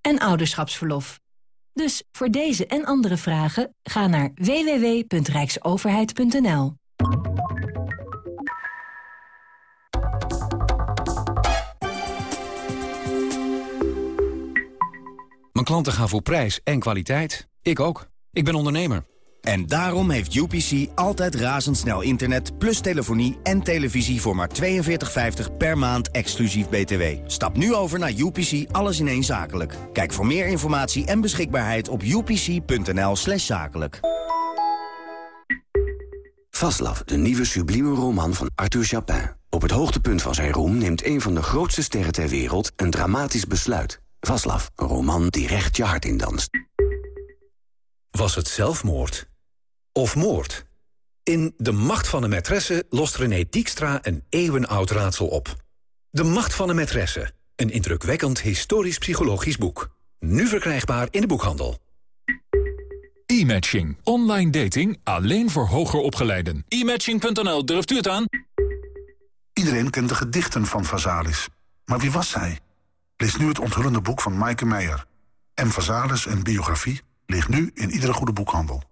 en ouderschapsverlof. Dus voor deze en andere vragen ga naar www.rijksoverheid.nl. Mijn klanten gaan voor prijs en kwaliteit. Ik ook. Ik ben ondernemer. En daarom heeft UPC altijd razendsnel internet... plus telefonie en televisie voor maar 42,50 per maand exclusief BTW. Stap nu over naar UPC Alles in één Zakelijk. Kijk voor meer informatie en beschikbaarheid op upc.nl slash zakelijk. Vaslav, de nieuwe sublieme roman van Arthur Chapin. Op het hoogtepunt van zijn roem neemt een van de grootste sterren ter wereld... een dramatisch besluit. Vaslav, een roman die recht je hart in danst. Was het zelfmoord? Of moord? In De Macht van de Maîtresse lost René Diekstra een eeuwenoud raadsel op. De Macht van de Maîtresse. Een indrukwekkend historisch-psychologisch boek. Nu verkrijgbaar in de boekhandel. E-matching. Online dating alleen voor hoger opgeleiden. E-matching.nl, durft u het aan? Iedereen kent de gedichten van Vazalis. Maar wie was zij? Lees nu het onthullende boek van Maaike Meijer. M. Vazalis, een biografie, ligt nu in iedere goede boekhandel.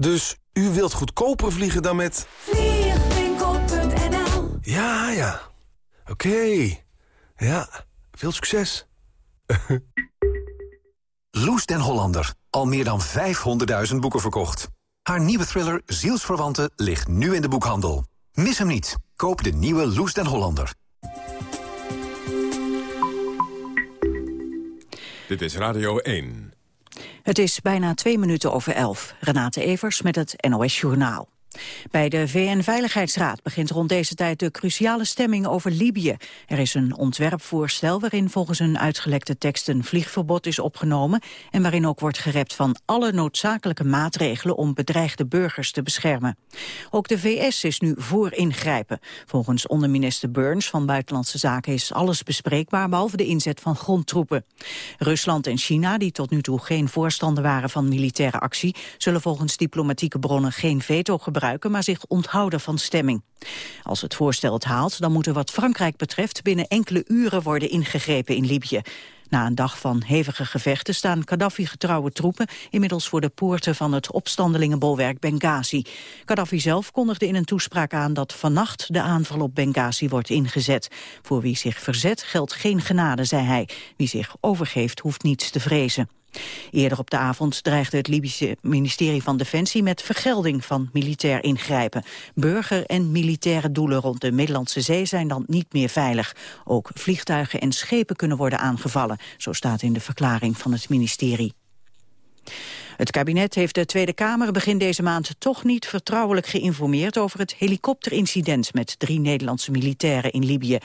Dus u wilt goedkoper vliegen dan met... Vliegwinkel.nl Ja, ja. Oké. Ja, veel succes. Loes den Hollander. Al meer dan 500.000 boeken verkocht. Haar nieuwe thriller Zielsverwanten ligt nu in de boekhandel. Mis hem niet. Koop de nieuwe Loes den Hollander. Dit is Radio 1. Het is bijna twee minuten over elf. Renate Evers met het NOS Journaal. Bij de VN-veiligheidsraad begint rond deze tijd de cruciale stemming over Libië. Er is een ontwerpvoorstel waarin volgens een uitgelekte tekst een vliegverbod is opgenomen en waarin ook wordt gerept van alle noodzakelijke maatregelen om bedreigde burgers te beschermen. Ook de VS is nu voor ingrijpen. Volgens onderminister Burns van Buitenlandse Zaken is alles bespreekbaar behalve de inzet van grondtroepen. Rusland en China, die tot nu toe geen voorstander waren van militaire actie, zullen volgens diplomatieke bronnen geen veto gebruiken maar zich onthouden van stemming. Als het voorstel het haalt, dan moet er wat Frankrijk betreft binnen enkele uren worden ingegrepen in Libië. Na een dag van hevige gevechten staan Gaddafi-getrouwe troepen inmiddels voor de poorten van het opstandelingenbolwerk Benghazi. Gaddafi zelf kondigde in een toespraak aan dat vannacht de aanval op Benghazi wordt ingezet. Voor wie zich verzet geldt geen genade, zei hij. Wie zich overgeeft hoeft niets te vrezen. Eerder op de avond dreigde het Libische ministerie van Defensie met vergelding van militair ingrijpen. Burger- en militaire doelen rond de Middellandse Zee zijn dan niet meer veilig. Ook vliegtuigen en schepen kunnen worden aangevallen, zo staat in de verklaring van het ministerie. Het kabinet heeft de Tweede Kamer begin deze maand toch niet vertrouwelijk geïnformeerd over het helikopterincident met drie Nederlandse militairen in Libië.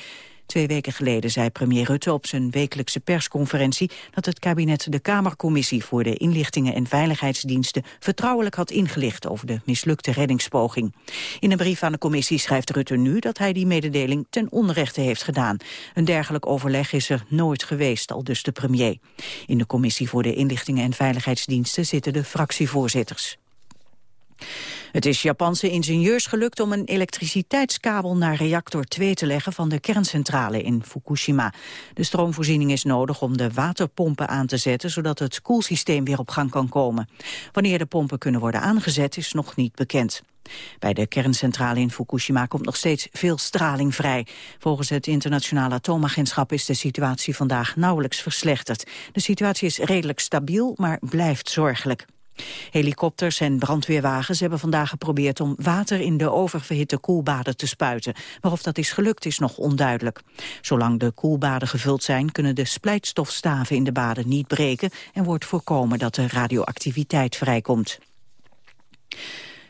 Twee weken geleden zei premier Rutte op zijn wekelijkse persconferentie dat het kabinet de Kamercommissie voor de inlichtingen en veiligheidsdiensten vertrouwelijk had ingelicht over de mislukte reddingspoging. In een brief aan de commissie schrijft Rutte nu dat hij die mededeling ten onrechte heeft gedaan. Een dergelijk overleg is er nooit geweest, al dus de premier. In de commissie voor de inlichtingen en veiligheidsdiensten zitten de fractievoorzitters. Het is Japanse ingenieurs gelukt om een elektriciteitskabel naar reactor 2 te leggen van de kerncentrale in Fukushima. De stroomvoorziening is nodig om de waterpompen aan te zetten, zodat het koelsysteem weer op gang kan komen. Wanneer de pompen kunnen worden aangezet is nog niet bekend. Bij de kerncentrale in Fukushima komt nog steeds veel straling vrij. Volgens het internationale atoomagentschap is de situatie vandaag nauwelijks verslechterd. De situatie is redelijk stabiel, maar blijft zorgelijk. Helikopters en brandweerwagens hebben vandaag geprobeerd om water in de oververhitte koelbaden te spuiten. Maar of dat is gelukt is nog onduidelijk. Zolang de koelbaden gevuld zijn kunnen de splijtstofstaven in de baden niet breken en wordt voorkomen dat er radioactiviteit vrijkomt.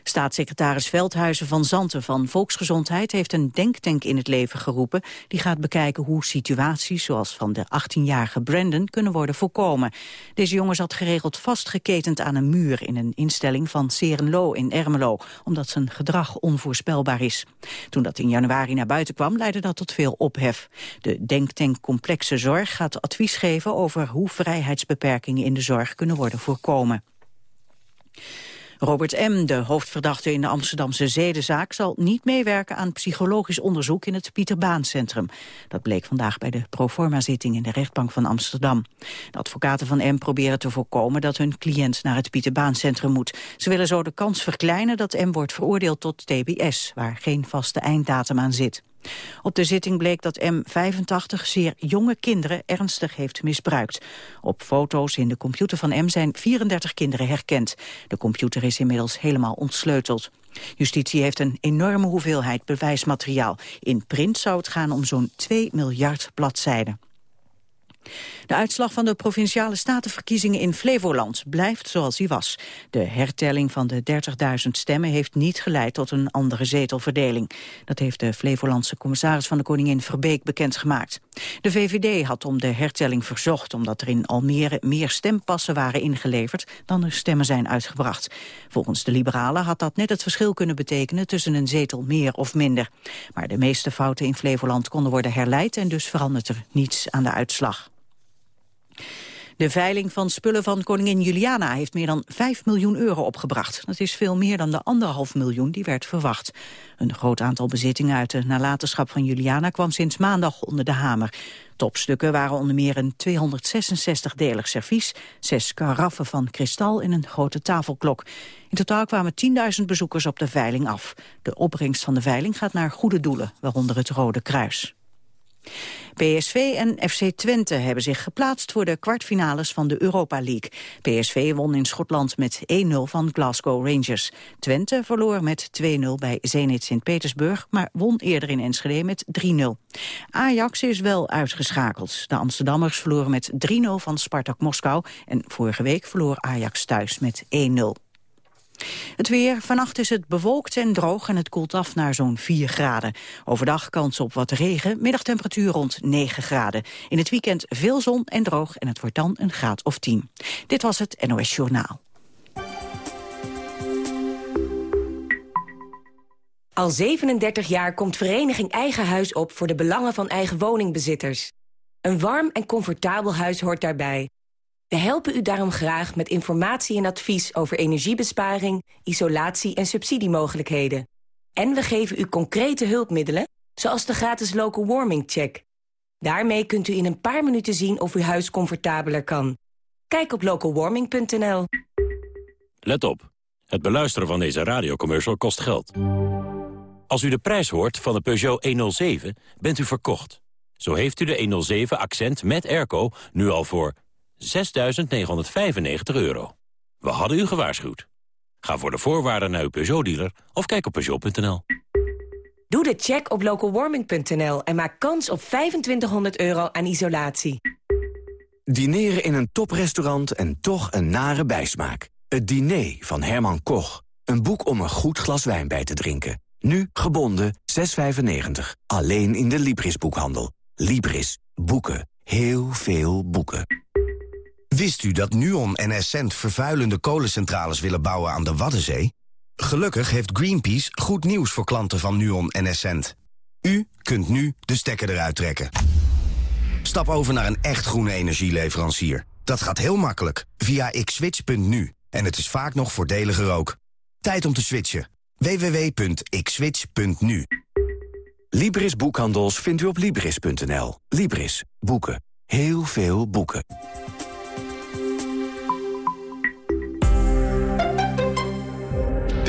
Staatssecretaris Veldhuizen van Zanten van Volksgezondheid heeft een denktank in het leven geroepen die gaat bekijken hoe situaties zoals van de 18-jarige Brandon kunnen worden voorkomen. Deze jongen zat geregeld vastgeketend aan een muur in een instelling van Serenlo in Ermelo, omdat zijn gedrag onvoorspelbaar is. Toen dat in januari naar buiten kwam, leidde dat tot veel ophef. De denktank Complexe Zorg gaat advies geven over hoe vrijheidsbeperkingen in de zorg kunnen worden voorkomen. Robert M., de hoofdverdachte in de Amsterdamse zedenzaak... zal niet meewerken aan psychologisch onderzoek in het Pieter Baan Centrum. Dat bleek vandaag bij de proforma-zitting in de rechtbank van Amsterdam. De advocaten van M proberen te voorkomen dat hun cliënt naar het Pieter Baan Centrum moet. Ze willen zo de kans verkleinen dat M wordt veroordeeld tot TBS... waar geen vaste einddatum aan zit. Op de zitting bleek dat M85 zeer jonge kinderen ernstig heeft misbruikt. Op foto's in de computer van M zijn 34 kinderen herkend. De computer is inmiddels helemaal ontsleuteld. Justitie heeft een enorme hoeveelheid bewijsmateriaal. In print zou het gaan om zo'n 2 miljard bladzijden. De uitslag van de Provinciale Statenverkiezingen in Flevoland blijft zoals hij was. De hertelling van de 30.000 stemmen heeft niet geleid tot een andere zetelverdeling. Dat heeft de Flevolandse commissaris van de Koningin Verbeek bekendgemaakt. De VVD had om de hertelling verzocht omdat er in Almere meer stempassen waren ingeleverd dan er stemmen zijn uitgebracht. Volgens de liberalen had dat net het verschil kunnen betekenen tussen een zetel meer of minder. Maar de meeste fouten in Flevoland konden worden herleid en dus verandert er niets aan de uitslag. De veiling van spullen van koningin Juliana heeft meer dan 5 miljoen euro opgebracht. Dat is veel meer dan de anderhalf miljoen die werd verwacht. Een groot aantal bezittingen uit de nalatenschap van Juliana kwam sinds maandag onder de hamer. Topstukken waren onder meer een 266-delig servies, zes karaffen van kristal en een grote tafelklok. In totaal kwamen 10.000 bezoekers op de veiling af. De opbrengst van de veiling gaat naar goede doelen, waaronder het Rode Kruis. PSV en FC Twente hebben zich geplaatst voor de kwartfinales van de Europa League. PSV won in Schotland met 1-0 van Glasgow Rangers. Twente verloor met 2-0 bij Zenit Sint-Petersburg, maar won eerder in Enschede met 3-0. Ajax is wel uitgeschakeld. De Amsterdammers verloren met 3-0 van Spartak Moskou en vorige week verloor Ajax thuis met 1-0. Het weer. Vannacht is het bewolkt en droog en het koelt af naar zo'n 4 graden. Overdag kans op wat regen, middagtemperatuur rond 9 graden. In het weekend veel zon en droog en het wordt dan een graad of 10. Dit was het NOS Journaal. Al 37 jaar komt Vereniging Eigen Huis op voor de belangen van eigen woningbezitters. Een warm en comfortabel huis hoort daarbij. We helpen u daarom graag met informatie en advies over energiebesparing, isolatie en subsidiemogelijkheden. En we geven u concrete hulpmiddelen, zoals de gratis local warming check. Daarmee kunt u in een paar minuten zien of uw huis comfortabeler kan. Kijk op localwarming.nl. Let op. Het beluisteren van deze radiocommercial kost geld. Als u de prijs hoort van de Peugeot 107, bent u verkocht. Zo heeft u de 107 Accent met airco nu al voor 6.995 euro. We hadden u gewaarschuwd. Ga voor de voorwaarden naar uw Peugeot-dealer of kijk op Peugeot.nl. Doe de check op localwarming.nl en maak kans op 2500 euro aan isolatie. Dineren in een toprestaurant en toch een nare bijsmaak. Het diner van Herman Koch. Een boek om een goed glas wijn bij te drinken. Nu gebonden 6,95. Alleen in de Libris-boekhandel. Libris. Boeken. Heel veel boeken. Wist u dat Nuon en Essent vervuilende kolencentrales willen bouwen aan de Waddenzee? Gelukkig heeft Greenpeace goed nieuws voor klanten van Nuon en Essent. U kunt nu de stekker eruit trekken. Stap over naar een echt groene energieleverancier. Dat gaat heel makkelijk via xswitch.nu. En het is vaak nog voordeliger ook. Tijd om te switchen. www.xswitch.nu Libris Boekhandels vindt u op Libris.nl. Libris. Boeken. Heel veel boeken.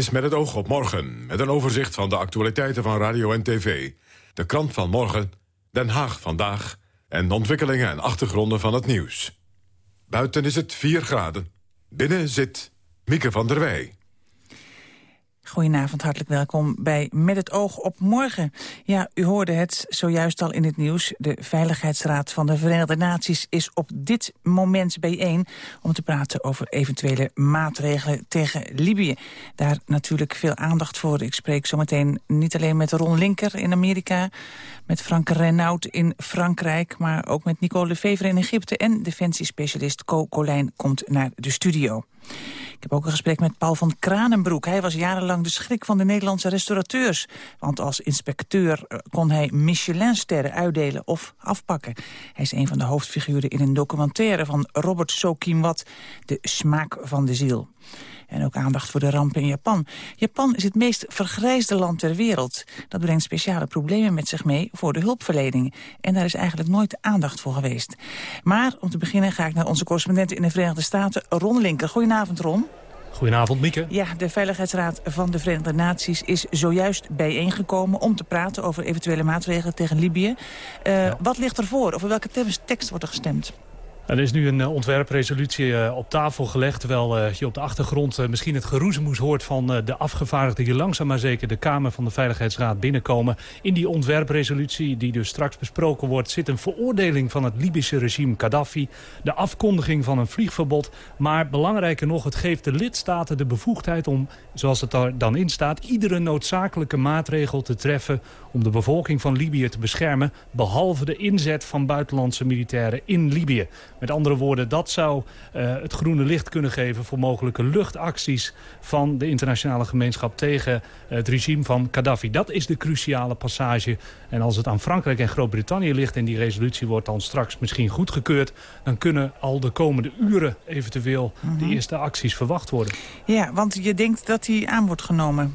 Is met het oog op morgen, met een overzicht van de actualiteiten van radio en tv. De krant van morgen, Den Haag vandaag en de ontwikkelingen en achtergronden van het nieuws. Buiten is het 4 graden. Binnen zit Mieke van der Wij. Goedenavond, hartelijk welkom bij Met het oog op morgen. Ja, u hoorde het zojuist al in het nieuws. De Veiligheidsraad van de Verenigde Naties is op dit moment bijeen... om te praten over eventuele maatregelen tegen Libië. Daar natuurlijk veel aandacht voor. Ik spreek zometeen niet alleen met Ron Linker in Amerika... met Frank Renaud in Frankrijk... maar ook met Nicole Lefevre in Egypte... en defensiespecialist Co Colijn komt naar de studio. Ik heb ook een gesprek met Paul van Kranenbroek. Hij was jarenlang de schrik van de Nederlandse restaurateurs. Want als inspecteur eh, kon hij Michelinsterren uitdelen of afpakken. Hij is een van de hoofdfiguren in een documentaire van Robert Sokiemwat... De Smaak van de Ziel. En ook aandacht voor de ramp in Japan. Japan is het meest vergrijsde land ter wereld. Dat brengt speciale problemen met zich mee voor de hulpverlening. En daar is eigenlijk nooit aandacht voor geweest. Maar om te beginnen ga ik naar onze correspondent in de Verenigde Staten, Ron Linker. Goedenavond, Ron. Goedenavond, Mieke. Ja, de Veiligheidsraad van de Verenigde Naties is zojuist bijeengekomen... om te praten over eventuele maatregelen tegen Libië. Uh, Wat ligt er voor? Over welke tekst wordt er gestemd? Er is nu een uh, ontwerpresolutie uh, op tafel gelegd... terwijl uh, je op de achtergrond misschien het geroezemoes hoort... van de afgevaardigden die langzaam maar zeker de Kamer van de Veiligheidsraad binnenkomen. In die ontwerpresolutie die dus straks besproken wordt... zit een veroordeling van het Libische regime Gaddafi... de afkondiging van een vliegverbod. Maar belangrijker nog, het geeft de lidstaten de bevoegdheid om, zoals het er dan in staat... iedere noodzakelijke maatregel te treffen om de bevolking van Libië te beschermen... behalve de inzet van buitenlandse militairen in Libië. Met andere woorden, dat zou uh, het groene licht kunnen geven... voor mogelijke luchtacties van de internationale gemeenschap... tegen uh, het regime van Gaddafi. Dat is de cruciale passage. En als het aan Frankrijk en Groot-Brittannië ligt... en die resolutie wordt dan straks misschien goedgekeurd... dan kunnen al de komende uren eventueel mm -hmm. de eerste acties verwacht worden. Ja, want je denkt dat die aan wordt genomen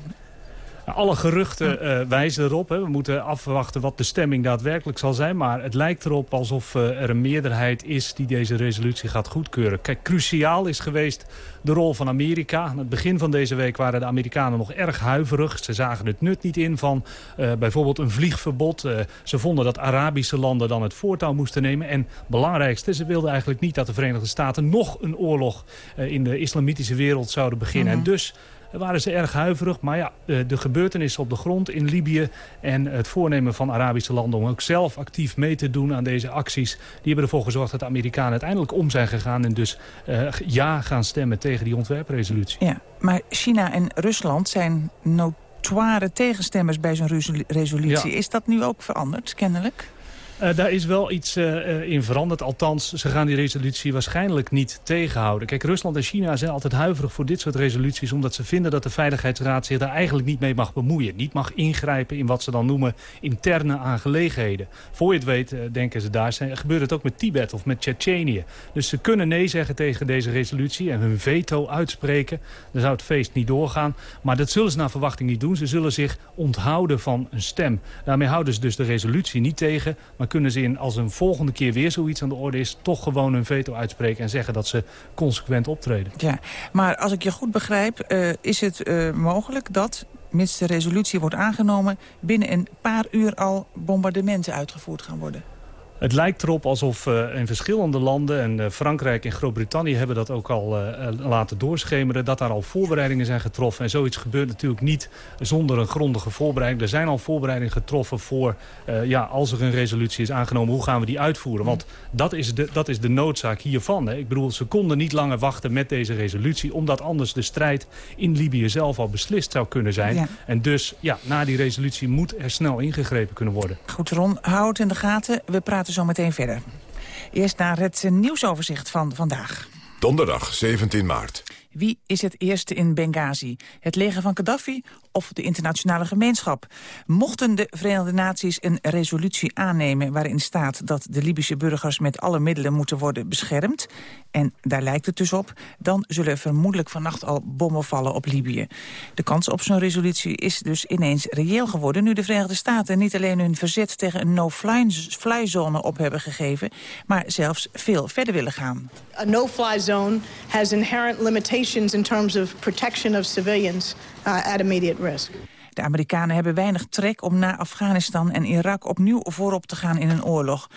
alle geruchten uh, wijzen erop. Hè. We moeten afwachten wat de stemming daadwerkelijk zal zijn. Maar het lijkt erop alsof uh, er een meerderheid is die deze resolutie gaat goedkeuren. Kijk, cruciaal is geweest de rol van Amerika. Aan het begin van deze week waren de Amerikanen nog erg huiverig. Ze zagen het nut niet in van uh, bijvoorbeeld een vliegverbod. ze vonden dat Arabische landen dan het voortouw moesten nemen. En belangrijkste, ze wilden eigenlijk niet dat de Verenigde Staten nog een oorlog in de islamitische wereld zouden beginnen. Mm -hmm. En dus waren ze erg huiverig. Maar ja, de gebeurtenissen op de grond in Libië... en het voornemen van Arabische landen om ook zelf actief mee te doen aan deze acties... die hebben ervoor gezorgd dat de Amerikanen uiteindelijk om zijn gegaan... en dus uh, ja gaan stemmen tegen die ontwerpresolutie. Ja, maar China en Rusland zijn notoire tegenstemmers bij zo'n resolutie. Ja. Is dat nu ook veranderd, kennelijk? Uh, daar is wel iets uh, in veranderd. Althans, ze gaan die resolutie waarschijnlijk niet tegenhouden. Kijk, Rusland en China zijn altijd huiverig voor dit soort resoluties... omdat ze vinden dat de Veiligheidsraad zich daar eigenlijk niet mee mag bemoeien. Niet mag ingrijpen in wat ze dan noemen interne aangelegenheden. Voor je het weet, denken ze daar, zijn, gebeurt het ook met Tibet of met Tsjetsjenië. Dus ze kunnen nee zeggen tegen deze resolutie en hun veto uitspreken. Dan zou het feest niet doorgaan. Maar dat zullen ze naar verwachting niet doen. Ze zullen zich onthouden van een stem. Daarmee houden ze dus de resolutie niet tegen... kunnen ze in, als een volgende keer weer zoiets aan de orde is... toch gewoon hun veto uitspreken en zeggen dat ze consequent optreden. Ja, maar als ik je goed begrijp, uh, is het uh, mogelijk dat mits de resolutie wordt aangenomen... binnen een paar uur al bombardementen uitgevoerd gaan worden? Het lijkt erop alsof uh, in verschillende landen, en uh, Frankrijk en Groot-Brittannië hebben dat ook al uh, laten doorschemeren, dat daar al voorbereidingen zijn getroffen. En zoiets gebeurt natuurlijk niet zonder een grondige voorbereiding. Er zijn al voorbereidingen getroffen voor, ja, als er een resolutie is aangenomen, hoe gaan we die uitvoeren? Want dat is de, dat is de noodzaak hiervan. Hè. Ik bedoel, ze konden niet langer wachten met deze resolutie, omdat anders de strijd in Libië zelf al beslist zou kunnen zijn. Ja. En dus, ja, na die resolutie moet er snel ingegrepen kunnen worden. Goed, Ron, houd in de gaten. We praten praten zo meteen verder. Eerst naar het nieuwsoverzicht van vandaag. Donderdag 17 maart. Wie is het eerste in Benghazi? Het leger van Gaddafi of de internationale gemeenschap? Mochten de Verenigde Naties een resolutie aannemen waarin staat dat de Libische burgers met alle middelen moeten worden beschermd, en daar lijkt het dus op, dan zullen vermoedelijk vannacht al bommen vallen op Libië. De kans op zo'n resolutie is dus ineens reëel geworden nu de Verenigde Staten niet alleen hun verzet tegen een no-fly zone op hebben gegeven, maar zelfs veel verder willen gaan. A no-fly zone has inherent limitations in terms of protection of civilians uh, at immediate risk. De Amerikanen hebben weinig trek om na Afghanistan en Irak opnieuw voorop te gaan in een oorlog.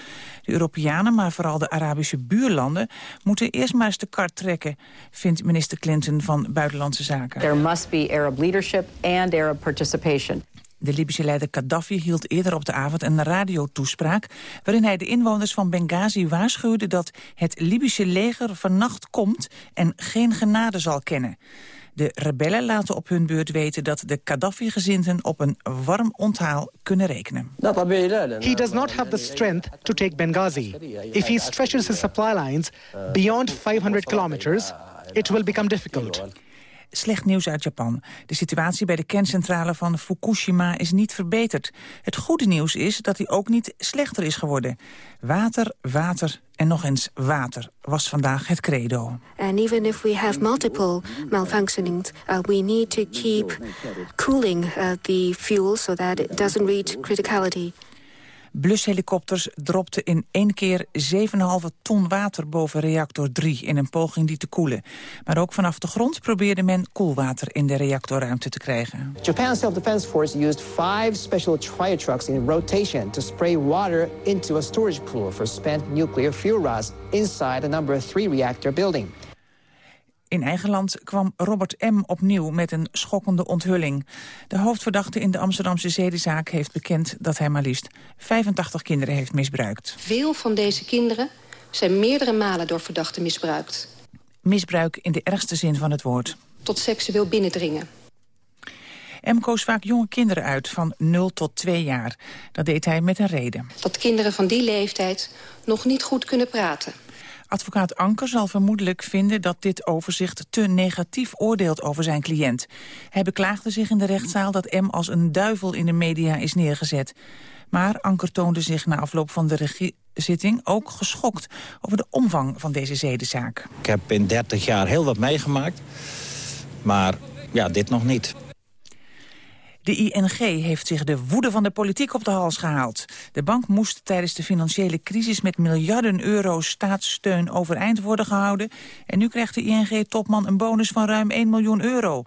De Europeanen, maar vooral de Arabische buurlanden, moeten eerst maar eens de kart trekken, vindt minister Clinton van Buitenlandse Zaken. There must be Arab leadership and Arab participation. De Libische leider Gaddafi hield eerder op de avond een radiotoespraak... waarin hij de inwoners van Benghazi waarschuwde dat het Libische leger vannacht komt... en geen genade zal kennen. De rebellen laten op hun beurt weten dat de Gaddafi-gezinten op een warm onthaal kunnen rekenen. He does not have the strength to take Benghazi. If he stretches his supply lines beyond 500 kilometers, it will become difficult. Slecht nieuws uit Japan. De situatie bij de kerncentrale van Fukushima is niet verbeterd. Het goede nieuws is dat die ook niet slechter is geworden. Water, water en nog eens water was vandaag het credo. And even if we have multiple malfunctionings, uh, we need to keep cooling uh, the fuel so that it doesn't reach criticality. Blushelikopters dropten in één keer 7,5 ton water boven reactor 3 in een poging die te koelen. Maar ook vanaf de grond probeerde men koelwater in de reactorruimte te krijgen. Japan's self-defense force used five special trucks in rotation to spray water into a storage pool for spent nuclear fuel rods inside a number 3 reactor building. In eigen land kwam Robert M. opnieuw met een schokkende onthulling. De hoofdverdachte in de Amsterdamse zedenzaak heeft bekend... dat hij maar liefst 85 kinderen heeft misbruikt. Veel van deze kinderen zijn meerdere malen door verdachten misbruikt. Misbruik in de ergste zin van het woord. Tot seksueel binnendringen. M koos vaak jonge kinderen uit, van 0 tot 2 jaar. Dat deed hij met een reden. Dat kinderen van die leeftijd nog niet goed kunnen praten. Advocaat Anker zal vermoedelijk vinden dat dit overzicht te negatief oordeelt over zijn cliënt. Hij beklaagde zich in de rechtszaal dat M als een duivel in de media is neergezet. Maar Anker toonde zich na afloop van de regiezitting ook geschokt over de omvang van deze zedenzaak. Ik heb in 30 jaar heel wat meegemaakt, maar ja, dit nog niet. De ING heeft zich de woede van de politiek op de hals gehaald. De bank moest tijdens de financiële crisis met miljarden euro staatssteun overeind worden gehouden. En nu krijgt de ING-topman een bonus van ruim 1 miljoen euro.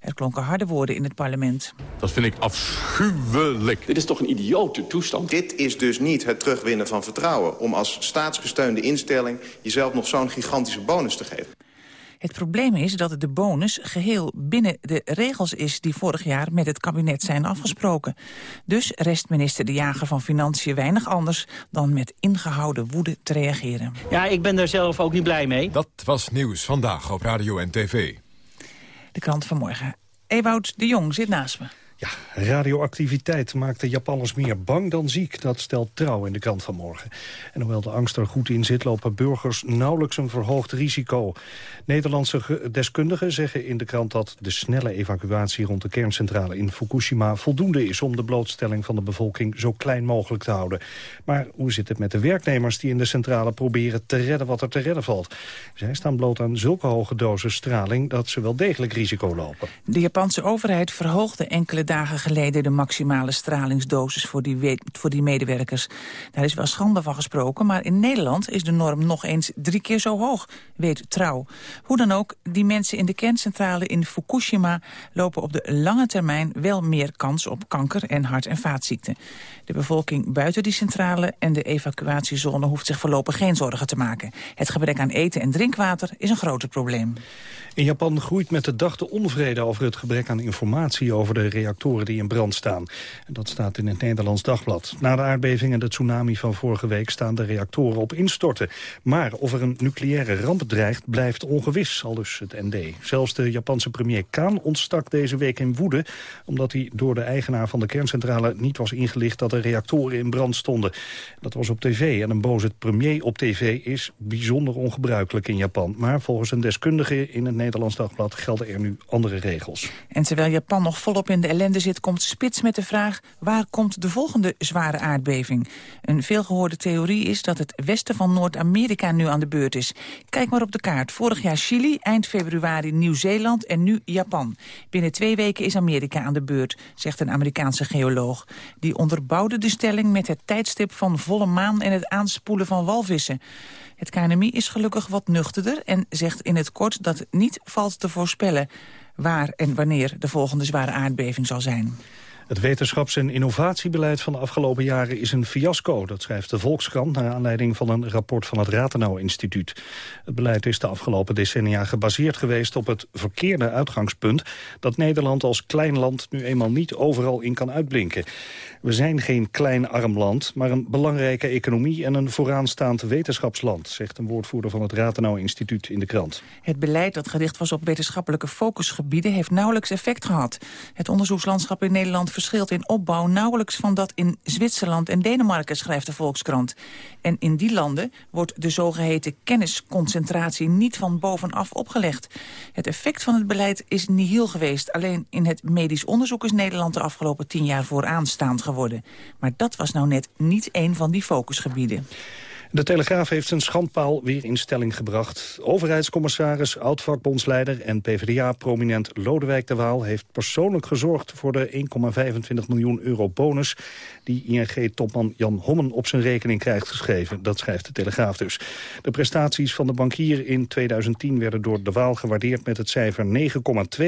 Er klonken harde woorden in het parlement. Dat vind ik afschuwelijk. Dit is toch een idiote toestand? Dit is dus niet het terugwinnen van vertrouwen... om als staatsgesteunde instelling jezelf nog zo'n gigantische bonus te geven. Het probleem is dat de bonus geheel binnen de regels is... die vorig jaar met het kabinet zijn afgesproken. Dus rest minister De Jager van Financiën weinig anders... dan met ingehouden woede te reageren. Ja, ik ben daar zelf ook niet blij mee. Dat was Nieuws Vandaag op Radio en TV. De krant van morgen. Ewout de Jong zit naast me. Ja, radioactiviteit maakt de Japanners meer bang dan ziek. Dat stelt Trouw in de krant van morgen. En hoewel de angst er goed in zit, lopen burgers nauwelijks een verhoogd risico. Nederlandse deskundigen zeggen in de krant dat de snelle evacuatie rond de kerncentrale in Fukushima voldoende is om de blootstelling van de bevolking zo klein mogelijk te houden. Maar hoe zit het met de werknemers die in de centrale proberen te redden wat er te redden valt? Zij staan bloot aan zulke hoge doses straling dat ze wel degelijk risico lopen. De Japanse overheid verhoogde enkele geleden de maximale stralingsdosis voor die, voor die medewerkers. Daar is wel schande van gesproken, maar in Nederland is de norm nog eens drie keer zo hoog, weet Trouw. Hoe dan ook, die mensen in de kerncentrale in Fukushima lopen op de lange termijn wel meer kans op kanker en hart- en vaatziekten. De bevolking buiten die centrale en de evacuatiezone hoeft zich voorlopig geen zorgen te maken. Het gebrek aan eten en drinkwater is een groter probleem. In Japan groeit met de dag de onvrede over het gebrek aan informatie over de reactoren die in brand staan. En dat staat in het Nederlands Dagblad. Na de aardbeving en de tsunami van vorige week staan de reactoren op instorten. Maar of er een nucleaire ramp dreigt blijft ongewis, al dus het ND. Zelfs de Japanse premier Kaan ontstak deze week in woede... omdat hij door de eigenaar van de kerncentrale niet was ingelicht dat de reactoren in brand stonden. Dat was op tv en een boze premier op tv is bijzonder ongebruikelijk in Japan. Maar volgens een deskundige in het Nederlands Dagblad gelden er nu andere regels. En terwijl Japan nog volop in de ellende zit, komt Spits met de vraag... waar komt de volgende zware aardbeving? Een veelgehoorde theorie is dat het westen van Noord-Amerika nu aan de beurt is. Kijk maar op de kaart. Vorig jaar Chili, eind februari Nieuw-Zeeland en nu Japan. Binnen twee weken is Amerika aan de beurt, zegt een Amerikaanse geoloog. Die onderbouwde de stelling met het tijdstip van volle maan... en het aanspoelen van walvissen. Het KNMI is gelukkig wat nuchterder en zegt in het kort dat het niet valt te voorspellen waar en wanneer de volgende zware aardbeving zal zijn. Het wetenschaps- en innovatiebeleid van de afgelopen jaren is een fiasco. Dat schrijft de Volkskrant naar aanleiding van een rapport van het Rathenau-instituut. Het beleid is de afgelopen decennia gebaseerd geweest op het verkeerde uitgangspunt... dat Nederland als klein land nu eenmaal niet overal in kan uitblinken. We zijn geen klein arm land, maar een belangrijke economie... en een vooraanstaand wetenschapsland, zegt een woordvoerder van het Rathenau-instituut in de krant. Het beleid dat gericht was op wetenschappelijke focusgebieden... heeft nauwelijks effect gehad. Het onderzoekslandschap in Nederland verschilt in opbouw... nauwelijks van dat in Zwitserland en Denemarken, schrijft de Volkskrant. En in die landen wordt de zogeheten kennisconcentratie... niet van bovenaf opgelegd. Het effect van het beleid is nihil geweest. Alleen in het medisch onderzoek is Nederland de afgelopen tien jaar vooraanstaand geworden. Maar dat was nou net niet een van die focusgebieden. De Telegraaf heeft zijn schandpaal weer in stelling gebracht. Overheidscommissaris, oud-vakbondsleider en PvdA-prominent Lodewijk de Waal... heeft persoonlijk gezorgd voor de 1,25 miljoen euro bonus... die ING-topman Jan Hommen op zijn rekening krijgt geschreven. Dat schrijft de Telegraaf dus. De prestaties van de bankier in 2010 werden door de Waal gewaardeerd met het cijfer 9,2...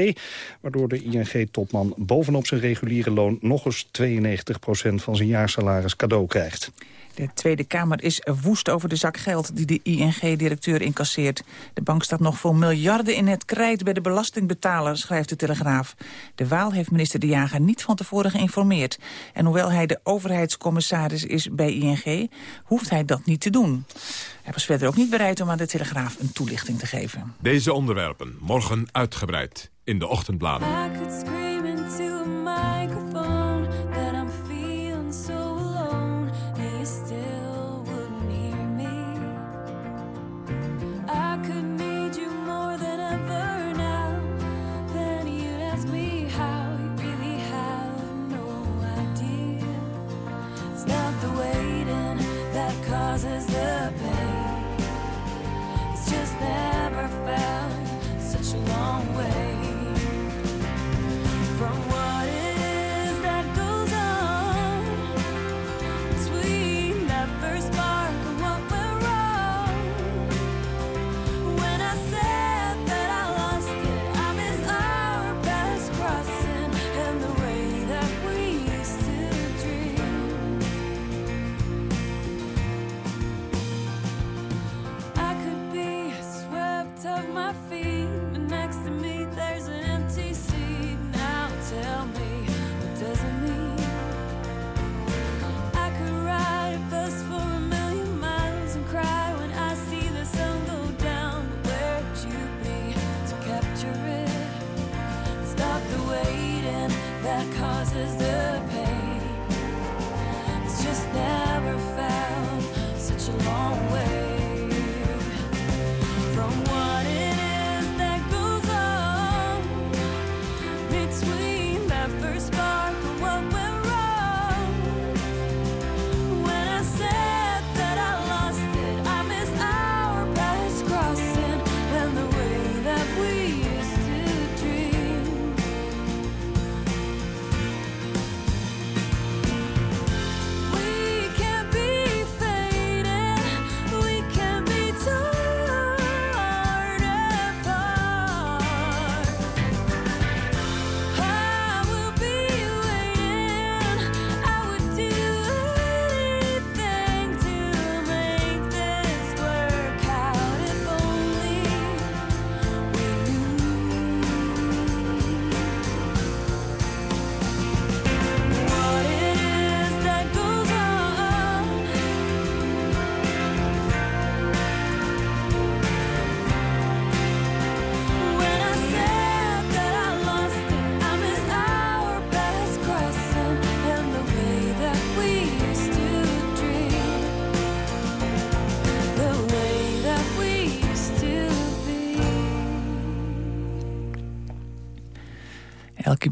waardoor de ING-topman bovenop zijn reguliere loon... nog eens 92% van zijn jaarsalaris cadeau krijgt. De Tweede Kamer is woest over de zak geld die de ING-directeur incasseert. De bank staat nog voor miljarden in het krijt bij de belastingbetaler, schrijft de Telegraaf. De Waal heeft minister De Jager niet van tevoren geïnformeerd. En hoewel hij de overheidscommissaris is bij ING, hoeft hij dat niet te doen. Hij was verder ook niet bereid om aan de Telegraaf een toelichting te geven. Deze onderwerpen morgen uitgebreid in de ochtendbladen.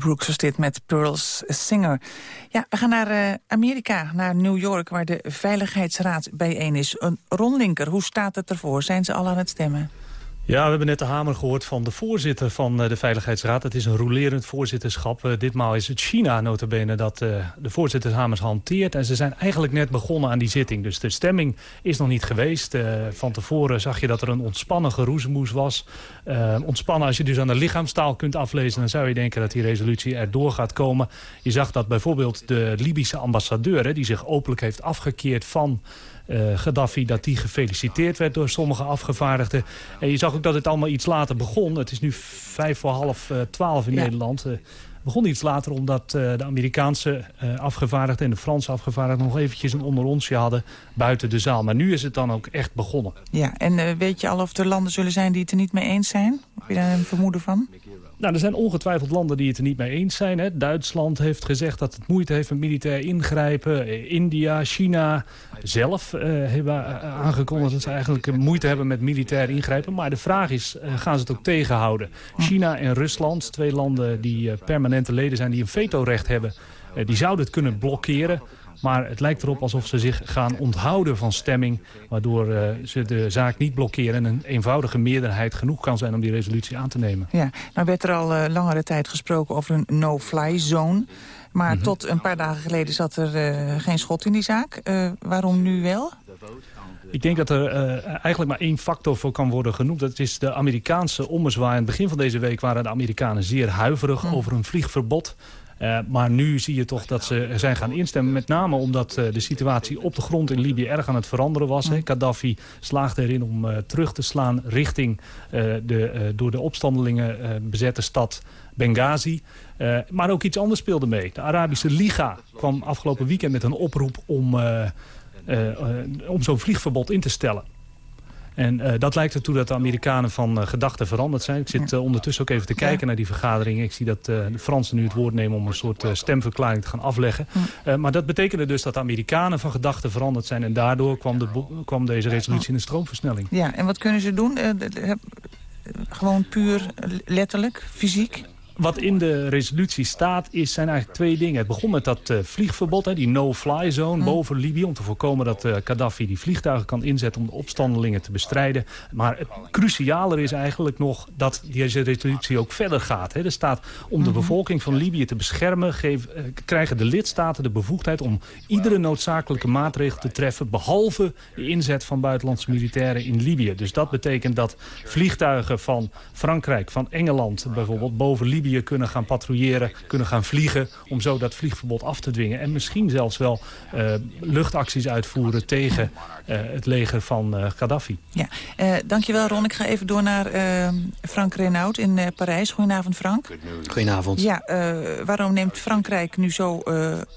Brooks was dit met Pearls Singer. Ja, we gaan naar uh, Amerika, naar New York, waar de Veiligheidsraad bijeen is. Een Ron Linker, hoe staat het ervoor? Zijn ze al aan het stemmen? Ja, we hebben net de hamer gehoord van de voorzitter van de Veiligheidsraad. Het is een rolerend voorzitterschap. ditmaal is het China notabene dat uh, de voorzittershamers hanteert. En ze zijn eigenlijk net begonnen aan die zitting. Dus de stemming is nog niet geweest. Van tevoren zag je dat er een ontspannen geroezemoes was. Ontspannen als je dus aan de lichaamstaal kunt aflezen... dan zou je denken dat die resolutie erdoor gaat komen. Je zag dat bijvoorbeeld de Libische ambassadeur... Die zich openlijk heeft afgekeerd van Gaddafi... dat die gefeliciteerd werd door sommige afgevaardigden. En je zag ook dat het allemaal iets later begon. Het is nu vijf voor half uh, twaalf in ja. Nederland. Uh, begon iets later omdat de Amerikaanse afgevaardigden... en de Franse afgevaardigden nog eventjes een onderonsje hadden buiten de zaal. Maar nu is het dan ook echt begonnen. Ja, en weet je al of er landen zullen zijn die het er niet mee eens zijn? Heb je daar een vermoeden van? Nou, er zijn ongetwijfeld landen die het er niet mee eens zijn. Hè. Duitsland heeft gezegd dat het moeite heeft met militair ingrijpen. India, China zelf uh, hebben aangekondigd dat ze eigenlijk moeite hebben met militair ingrijpen. Maar de vraag is, gaan ze het ook tegenhouden? China en Rusland, twee landen die permanente leden zijn, die een vetorecht hebben... die zouden het kunnen blokkeren. Maar het lijkt erop alsof ze zich gaan onthouden van stemming... waardoor uh, ze de zaak niet blokkeren... en een eenvoudige meerderheid genoeg kan zijn om die resolutie aan te nemen. Ja, nou werd er al uh, langere tijd gesproken over een no-fly zone... Maar mm -hmm. tot een paar dagen geleden zat er uh, geen schot in die zaak. waarom nu wel? Ik denk dat er uh, eigenlijk maar één factor voor kan worden genoemd. Dat is de Amerikaanse ommezwaai. In het begin van deze week waren de Amerikanen zeer huiverig mm. over een vliegverbod. Uh, maar nu zie je toch dat ze zijn gaan instemmen. Met name omdat uh, de situatie op de grond in Libië erg aan het veranderen was. Mm. Gaddafi slaagde erin om uh, terug te slaan richting de door de opstandelingen bezette stad Benghazi. maar ook iets anders speelde mee. De Arabische Liga kwam afgelopen weekend met een oproep om, om zo'n vliegverbod in te stellen. En uh, dat lijkt ertoe dat de Amerikanen van uh, gedachten veranderd zijn. Ik zit uh, ondertussen ook even te kijken ja. naar die vergadering. Ik zie dat de Fransen nu het woord nemen om een soort stemverklaring te gaan afleggen. Maar dat betekende dus dat de Amerikanen van gedachten veranderd zijn. En daardoor kwam, de, kwam deze resolutie in een stroomversnelling. Ja, en wat kunnen ze doen? gewoon puur letterlijk, fysiek? Wat in de resolutie staat, is, zijn eigenlijk twee dingen. Het begon met dat uh, vliegverbod, hè, die no-fly zone mm. boven Libië... om te voorkomen dat uh, Gaddafi die vliegtuigen kan inzetten... om de opstandelingen te bestrijden. Maar het crucialer is eigenlijk nog dat deze resolutie ook verder gaat. Hè. Er staat om de mm -hmm. bevolking van Libië te beschermen... Geef, uh, krijgen de lidstaten de bevoegdheid om iedere noodzakelijke maatregel te treffen... behalve de inzet van buitenlandse militairen in Libië. Dus dat betekent dat vliegtuigen van Frankrijk, van Engeland bijvoorbeeld... boven Libië Libië kunnen gaan patrouilleren, kunnen gaan vliegen... om zo dat vliegverbod af te dwingen. En misschien zelfs wel uh, luchtacties uitvoeren tegen uh, het leger van uh, Gaddafi. Ja, dankjewel Ron. Ik ga even door naar Frank Renaud in Parijs. Goedenavond Frank. Goedenavond. Ja, waarom neemt Frankrijk nu zo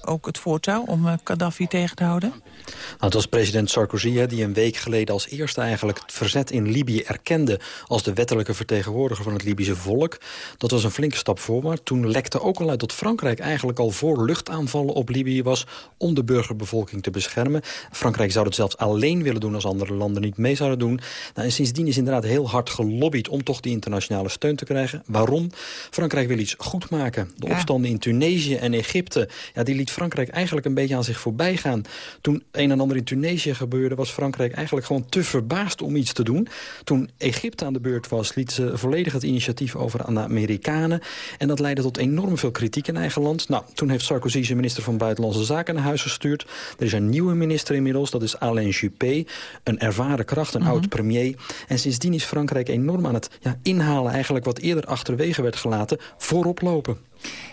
ook het voortouw om Gaddafi tegen te houden? Nou, het was president Sarkozy hè, die een week geleden als eerste eigenlijk het verzet in Libië erkende als de wettelijke vertegenwoordiger van het Libische volk. Dat was een flinke stap voorwaarts. Toen lekte ook al uit dat Frankrijk eigenlijk al voor luchtaanvallen op Libië was om de burgerbevolking te beschermen. Frankrijk zou het zelfs alleen willen doen als andere landen niet mee zouden doen. Nou, en sindsdien is inderdaad heel hard gelobbyd om toch die internationale steun te krijgen. Waarom? Frankrijk wil iets goed maken. De ja. opstanden in Tunesië en Egypte, ja, die liet Frankrijk eigenlijk een beetje aan zich voorbij gaan. Toen een en ander in Tunesië gebeurde... was Frankrijk eigenlijk gewoon te verbaasd om iets te doen. Toen Egypte aan de beurt was, liet ze volledig het initiatief over aan de Amerikanen. En dat leidde tot enorm veel kritiek in eigen land. Nou, toen heeft Sarkozy zijn minister van Buitenlandse Zaken naar huis gestuurd. Er is een nieuwe minister inmiddels, dat is Alain Juppé. Een ervaren kracht, een mm -hmm. oud-premier. En sindsdien is Frankrijk enorm aan het ja, inhalen... eigenlijk wat eerder achterwege werd gelaten, voorop lopen.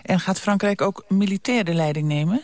En gaat Frankrijk ook militair de leiding nemen?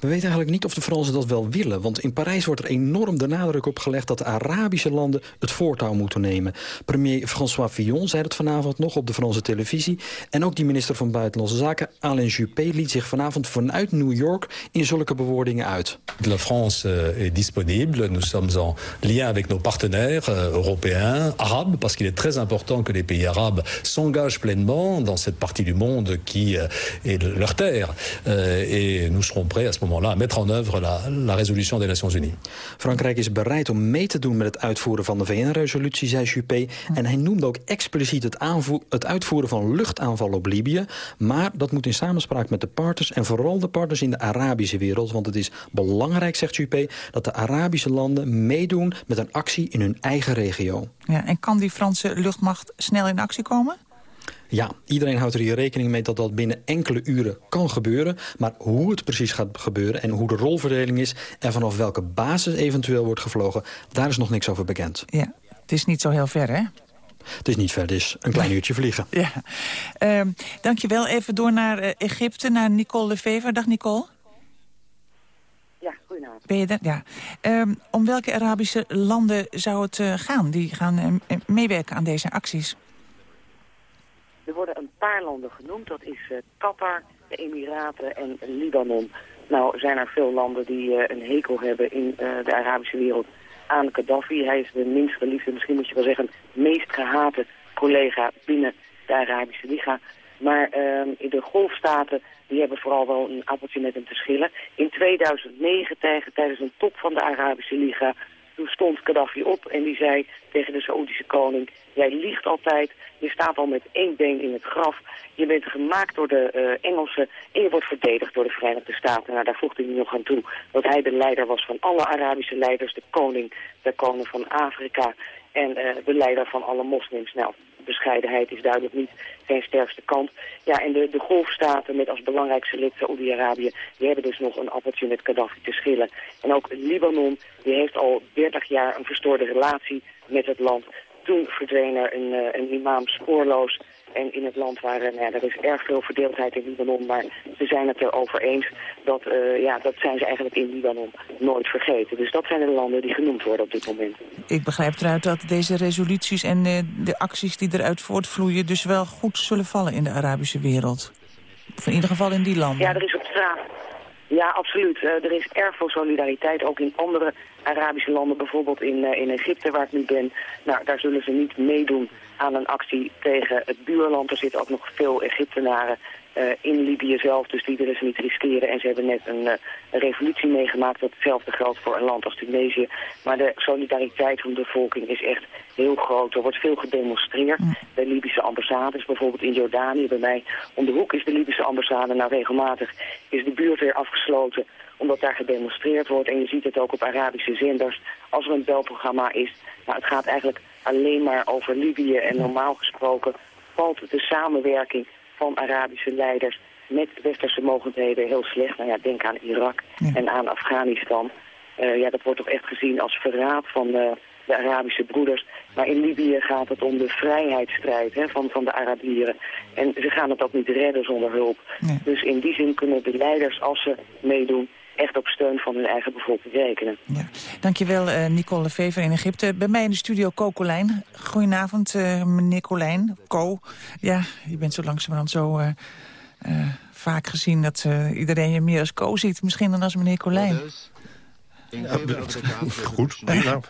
We weten eigenlijk niet of de Fransen dat wel willen. Want in Parijs wordt er enorm de nadruk op gelegd... dat de Arabische landen het voortouw moeten nemen. Premier François Fillon zei het vanavond nog op de Franse televisie. En ook die minister van Buitenlandse Zaken, Alain Juppé... liet zich vanavond vanuit New York in zulke bewoordingen uit. La France est disponible. Nous sommes en lien avec nos partenaires européens, arabes... parce qu'il est très important que les pays arabes s'engagent pleinement... dans cette partie du monde qui est leur terre. Et nous serons prêt à ce moment-là à mettre en œuvre la, la résolution des Nations Unies. Frankrijk is bereid om mee te doen met het uitvoeren van de VN-resolutie, zei Juppé. En hij noemde ook expliciet het, het uitvoeren van luchtaanvallen op Libië. Maar dat moet in samenspraak met de partners en vooral de partners in de Arabische wereld. Want het is belangrijk, zegt Juppé, dat de Arabische landen meedoen met een actie in hun eigen regio. Ja, en kan die Franse luchtmacht snel in actie komen? Ja, iedereen houdt er hier rekening mee dat dat binnen enkele uren kan gebeuren. Maar hoe het precies gaat gebeuren en hoe de rolverdeling is... en vanaf welke basis eventueel wordt gevlogen, daar is nog niks over bekend. Ja, het is niet zo heel ver, hè? Het is niet ver, het is een klein uurtje vliegen. Ja. Uh, dankjewel. Even door naar uh, Egypte, naar Nicole Lefever. Dag Nicole. Ja, goedenavond. Ben je dat? Ja. Uh, om welke Arabische landen zou het uh, gaan die gaan meewerken aan deze acties? Er worden een paar landen genoemd. Dat is uh, Qatar, de Emiraten en Libanon. Nou zijn er veel landen die uh, een hekel hebben in uh, de Arabische wereld aan Gaddafi. Hij is de minst geliefde, misschien moet je wel zeggen, meest gehate collega binnen de Arabische Liga. Maar ehm, in de golfstaten, die hebben vooral wel een appeltje met hem te schillen. In 2009, tijdens een top van de Arabische Liga, toen stond Gaddafi op en die zei tegen de Saoedische koning... jij liegt altijd, je staat al met één been in het graf... je bent gemaakt door de uh, Engelsen en je wordt verdedigd door de Verenigde Staten. Nou, daar voegde hij nog aan toe dat hij de leider was van alle Arabische leiders... de koning, de koning van Afrika en uh, de leider van alle moslims. Nou, bescheidenheid is duidelijk niet zijn sterkste kant. Ja, en de, de golfstaten met als belangrijkste lid Saoedi-Arabië... die hebben dus nog een appeltje met Gaddafi te schillen. En ook Libanon, die heeft al 30 jaar een verstoorde relatie met het land. Toen verdween er een, uh, een imam spoorloos... En in het land waren, nou ja, er is erg veel verdeeldheid in Libanon, maar ze zijn het erover eens dat, uh, ja, dat zijn ze eigenlijk in Libanon nooit vergeten. Dus dat zijn de landen die genoemd worden op dit moment. Ik begrijp eruit dat deze resoluties en uh, de acties die eruit voortvloeien dus wel goed zullen vallen in de Arabische wereld. Of in ieder geval in die landen. Ja, er is op straat. Ja, absoluut. Uh, er is erg veel solidariteit, ook in andere Arabische landen, bijvoorbeeld in, uh, in Egypte waar ik nu ben. Nou, daar zullen ze niet meedoen aan een actie tegen het buurland. Er zitten ook nog veel Egyptenaren uh, in Libië zelf, dus die willen ze niet riskeren. En ze hebben net een, uh, een revolutie meegemaakt, dat hetzelfde geldt voor een land als Tunesië. Maar de solidariteit van de bevolking is echt heel groot. Er wordt veel gedemonstreerd mm. bij Libische ambassades, bijvoorbeeld in Jordanië. Bij mij om de hoek is de Libische ambassade, nou regelmatig is de buurt weer afgesloten omdat daar gedemonstreerd wordt. En je ziet het ook op Arabische zenders. Als er een belprogramma is, nou, het gaat eigenlijk alleen maar over Libië. En normaal gesproken valt de samenwerking van Arabische leiders met westerse mogendheden heel slecht. Nou ja, denk aan Irak ja. en aan Afghanistan. Uh, ja, dat wordt toch echt gezien als verraad van uh, de Arabische broeders. Maar in Libië gaat het om de vrijheidsstrijd hè, van, van de Arabieren. En ze gaan het ook niet redden zonder hulp. Dus in die zin kunnen de leiders, als ze meedoen, echt op steun van hun eigen bevolking rekenen. Ja. Dankjewel, uh, Nicole Vever in Egypte. Bij mij in de studio Co Colijn. Goedenavond, uh, meneer Colijn. Co, ja, je bent zo langzamerhand zo uh, vaak gezien... dat iedereen je meer als Co ziet, misschien dan als meneer Colijn. Ja, goed. Nou,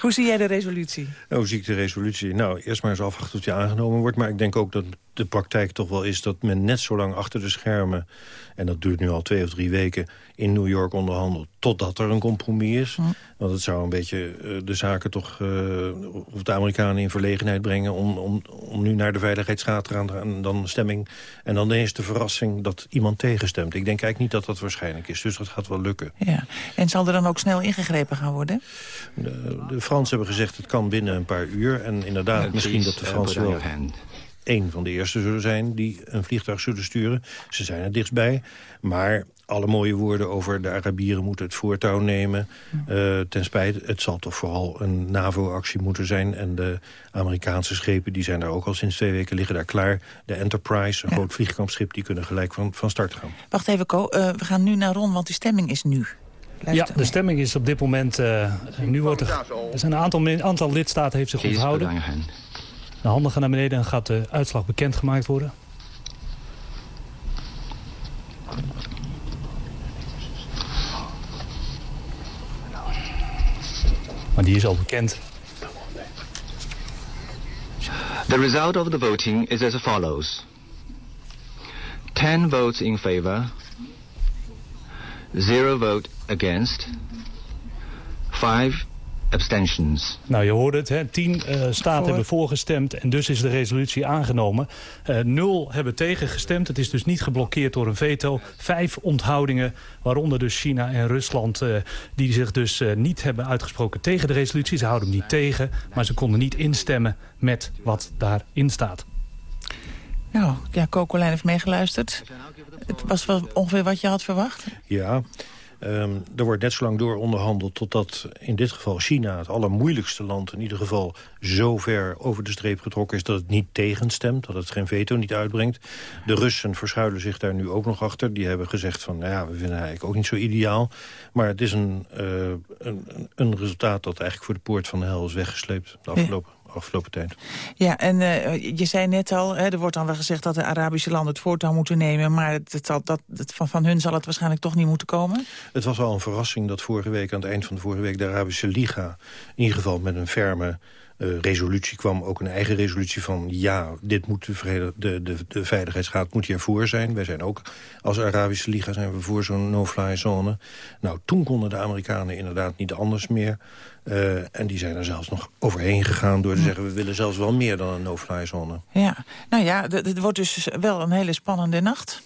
Hoe zie jij de resolutie? Nou, hoe zie ik de resolutie? Nou, eerst maar eens afwachten tot die aangenomen wordt. Maar ik denk ook dat de praktijk toch wel is dat men net zo lang achter de schermen... en dat duurt nu al twee of drie weken in New York onderhandelt... totdat er een compromis is. Want het zou een beetje uh, de zaken toch... Uh, of de Amerikanen in verlegenheid brengen... om, om, om nu naar de Veiligheidsraad te gaan en dan stemming... en dan ineens de verrassing dat iemand tegenstemt. Ik denk eigenlijk niet dat dat waarschijnlijk is. Dus dat gaat wel lukken. Ja. En zal er dan ook snel ingegrepen gaan worden? De, de Fransen hebben gezegd het kan binnen een paar uur. En inderdaad, misschien dat de Fransen wel een van de eerste zullen zijn die een vliegtuig zullen sturen. Ze zijn er dichtstbij. Maar alle mooie woorden over de Arabieren moeten het voortouw nemen. Uh, ten spijt, het zal toch vooral een NAVO-actie moeten zijn. En de Amerikaanse schepen die zijn daar ook al sinds twee weken liggen daar klaar. De Enterprise, een ja. groot vliegkampschip, die kunnen gelijk van, van start gaan. Wacht even. Uh, we gaan nu naar Ron, want die stemming is nu. Ja, de stemming is op dit moment... Uh, nu wordt er, er zijn een aantal, aantal lidstaten heeft zich onthouden. De handen gaan naar beneden en gaat de uitslag bekendgemaakt worden. Maar die is al bekend. The result of the voting is as follows. 10 votes in favor, zero vote against, five abstentions. Nou, je hoorde het, hè? tien uh, staten Voor. hebben voorgestemd en dus is de resolutie aangenomen. Uh, nul hebben tegengestemd, het is dus niet geblokkeerd door een veto. Vijf onthoudingen, waaronder dus China en Rusland... Uh, die zich dus niet hebben uitgesproken tegen de resolutie. Ze houden hem niet tegen, maar ze konden niet instemmen met wat daarin staat. Nou, ja, Kokolijn heeft meegeluisterd. Het was wel ongeveer wat je had verwacht? Ja, Um, er wordt net zo lang door onderhandeld totdat in dit geval China... het allermoeilijkste land in ieder geval zo ver over de streep getrokken is... dat het niet tegenstemt, dat het geen veto niet uitbrengt. De Russen verschuilen zich daar nu ook nog achter. Die hebben gezegd van, nou ja, we vinden eigenlijk ook niet zo ideaal. Maar het is een, uh, een, een resultaat dat eigenlijk voor de poort van de hel is weggesleept de afgelopen afgelopen tijd. Ja, en uh, je zei net al, hè, er wordt dan wel gezegd dat de Arabische landen het voortouw moeten nemen, maar het, dat, het, van, van hun zal het waarschijnlijk toch niet moeten komen? Het was wel een verrassing dat vorige week, aan het eind van de vorige week, de Arabische Liga in ieder geval met een ferme uh, resolutie kwam ook een eigen resolutie van... ja, dit moet de, de, de, de Veiligheidsraad moet hiervoor zijn. Wij zijn ook als Arabische Liga zijn we voor zo'n no-fly zone. Nou, toen konden de Amerikanen inderdaad niet anders meer. Uh, en die zijn er zelfs nog overheen gegaan door te zeggen... we willen zelfs wel meer dan een no-fly zone. Ja, nou ja, het wordt dus wel een hele spannende nacht.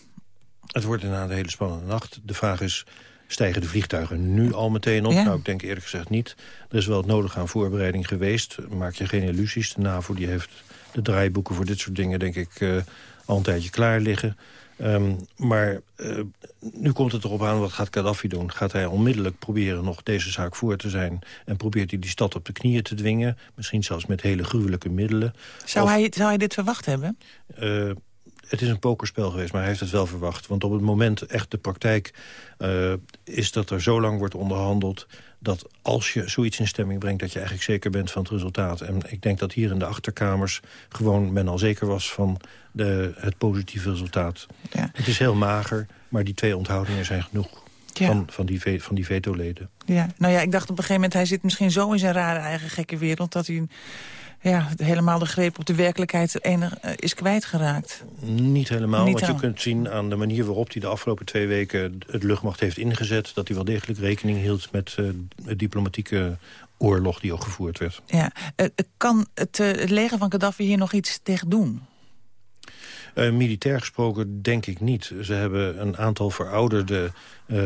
Het wordt inderdaad een hele spannende nacht. De vraag is, stijgen de vliegtuigen nu al meteen op? Nou, ik denk eerlijk gezegd niet. Er is wel het nodig aan voorbereiding geweest. Maak je geen illusies. De NAVO die heeft de draaiboeken voor dit soort dingen, denk ik, uh, al een tijdje klaar liggen. Um, maar uh, nu komt het erop aan, wat gaat Gaddafi doen? Gaat hij onmiddellijk proberen nog deze zaak voor te zijn... en probeert hij die stad op de knieën te dwingen? Misschien zelfs met hele gruwelijke middelen. Zou, hij, zou hij dit verwacht hebben? Uh, het is een pokerspel geweest, maar hij heeft het wel verwacht. Want op het moment, echt de praktijk, uh, is dat er zo lang wordt onderhandeld... dat als je zoiets in stemming brengt, dat je eigenlijk zeker bent van het resultaat. En ik denk dat hier in de achterkamers gewoon men al zeker was van de, het positieve resultaat. Ja. Het is heel mager, maar die twee onthoudingen zijn genoeg. Ja. Van, van, die, van die veto-leden. Ja, nou ja, ik dacht op een gegeven moment... hij zit misschien zo in zijn rare eigen gekke wereld... dat hij ja, helemaal de greep op de werkelijkheid enig, uh, is kwijtgeraakt. Niet helemaal, Niet want je kunt zien aan de manier waarop hij de afgelopen twee weken het luchtmacht heeft ingezet... dat hij wel degelijk rekening hield met uh, de diplomatieke oorlog die ook gevoerd werd. Ja, uh, kan het, het leger van Gaddafi hier nog iets tegen doen? Uh, militair gesproken denk ik niet. Ze hebben een aantal verouderde uh,